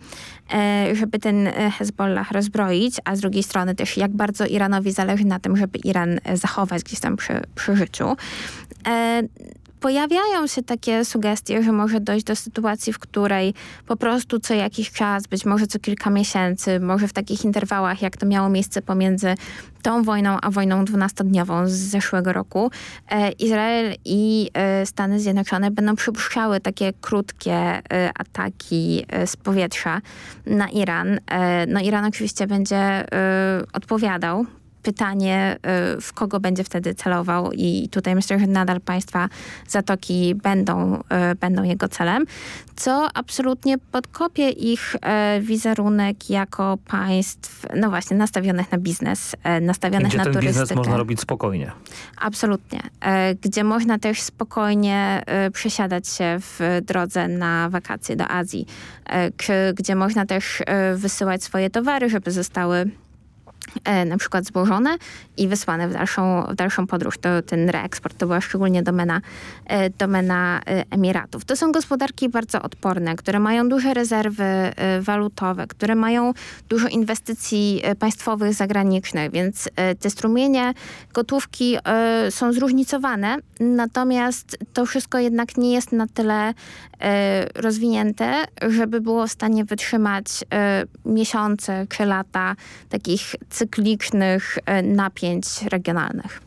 S25: żeby ten e, Hezbollah rozbroić, a z drugiej strony też jak bardzo Iranowi zależy na tym, żeby Iran e, zachować gdzieś tam przy, przy życiu pojawiają się takie sugestie, że może dojść do sytuacji, w której po prostu co jakiś czas, być może co kilka miesięcy, może w takich interwałach, jak to miało miejsce pomiędzy tą wojną a wojną dwunastodniową z zeszłego roku, e, Izrael i e, Stany Zjednoczone będą przypuszczały takie krótkie e, ataki z powietrza na Iran. No Iran oczywiście będzie odpowiadał pytanie, y, w kogo będzie wtedy celował i tutaj myślę, że nadal państwa Zatoki będą, y, będą jego celem, co absolutnie podkopie ich y, wizerunek jako państw, no właśnie, nastawionych na biznes, nastawionych
S23: Gdzie
S25: na
S23: ten
S25: turystykę.
S23: biznes można robić spokojnie.
S25: Absolutnie. Gdzie można też spokojnie przesiadać się w drodze na wakacje do Azji, gdzie można też wysyłać swoje towary, żeby zostały na przykład złożone i wysłane w dalszą, w dalszą podróż. To ten reeksport to była szczególnie domena, e, domena e, Emiratów. To są gospodarki bardzo odporne, które mają duże rezerwy walutowe, które mają dużo inwestycji państwowych, zagranicznych, więc te strumienie gotówki są zróżnicowane, natomiast to wszystko jednak nie jest na tyle rozwinięte, żeby było w stanie wytrzymać miesiące czy lata takich cyklicznych e, napięć regionalnych.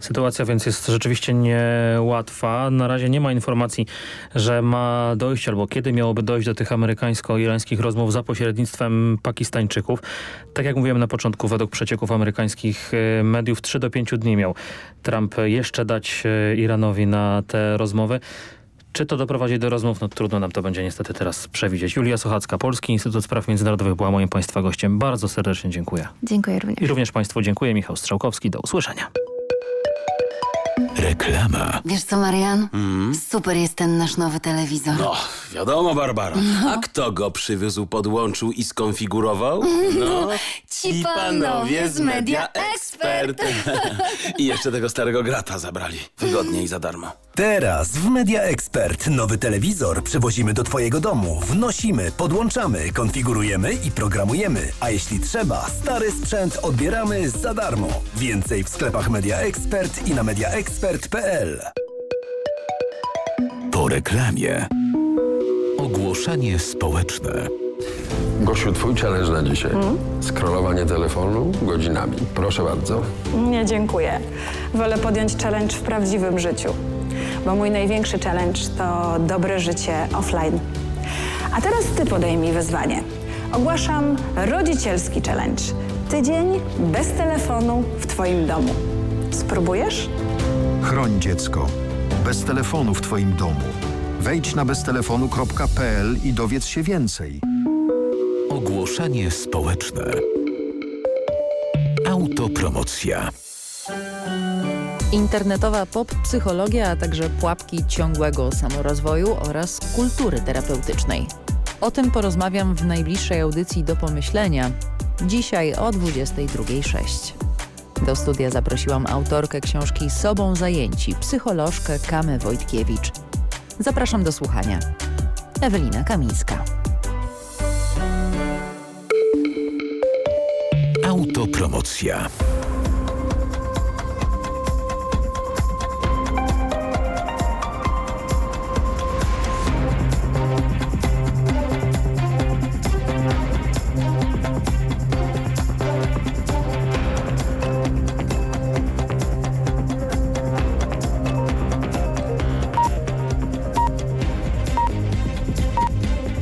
S23: Sytuacja więc jest rzeczywiście niełatwa. Na razie nie ma informacji, że ma dojść albo kiedy miałoby dojść do tych amerykańsko-irańskich rozmów za pośrednictwem Pakistańczyków. Tak jak mówiłem na początku, według przecieków amerykańskich e, mediów 3 do 5 dni miał Trump jeszcze dać e, Iranowi na te rozmowy. Czy to doprowadzi do rozmów? No trudno nam to będzie niestety teraz przewidzieć. Julia Sochacka, Polski Instytut Spraw Międzynarodowych była moim Państwa gościem. Bardzo serdecznie dziękuję.
S25: Dziękuję również.
S23: I również Państwu dziękuję. Michał Strzałkowski. Do usłyszenia.
S1: Reklama.
S9: Wiesz co, Marian?
S26: Mm.
S9: Super jest ten nasz nowy telewizor.
S26: No, wiadomo, Barbara. A kto go przywiózł, podłączył i skonfigurował? No,
S9: Ci panowie z Media Expert. [laughs]
S26: I jeszcze tego starego grata zabrali. Wygodnie i za darmo.
S27: Teraz w Media Expert nowy telewizor przywozimy do Twojego domu, wnosimy, podłączamy, konfigurujemy i programujemy. A jeśli trzeba, stary sprzęt odbieramy za darmo. Więcej w sklepach Media Expert i na mediaexpert.pl.
S1: Po reklamie. Ogłoszenie społeczne.
S28: Gosiu, twój challenge na dzisiaj. Scrollowanie telefonu godzinami. Proszę bardzo.
S29: Nie, dziękuję. Wolę podjąć challenge w prawdziwym życiu, bo mój największy challenge to dobre życie offline. A teraz ty podejmij wyzwanie. Ogłaszam rodzicielski challenge. Tydzień bez telefonu w twoim domu. Spróbujesz?
S30: Chroń dziecko. Bez telefonu w Twoim domu. Wejdź na beztelefonu.pl i dowiedz się więcej.
S1: Ogłoszenie społeczne. Autopromocja.
S31: Internetowa pop-psychologia, a także pułapki ciągłego samorozwoju oraz kultury terapeutycznej. O tym porozmawiam w najbliższej audycji do pomyślenia. Dzisiaj o 22.06. Do studia zaprosiłam autorkę książki Sobą zajęci, psycholożkę Kamę Wojtkiewicz. Zapraszam do słuchania. Ewelina Kamińska.
S1: Autopromocja.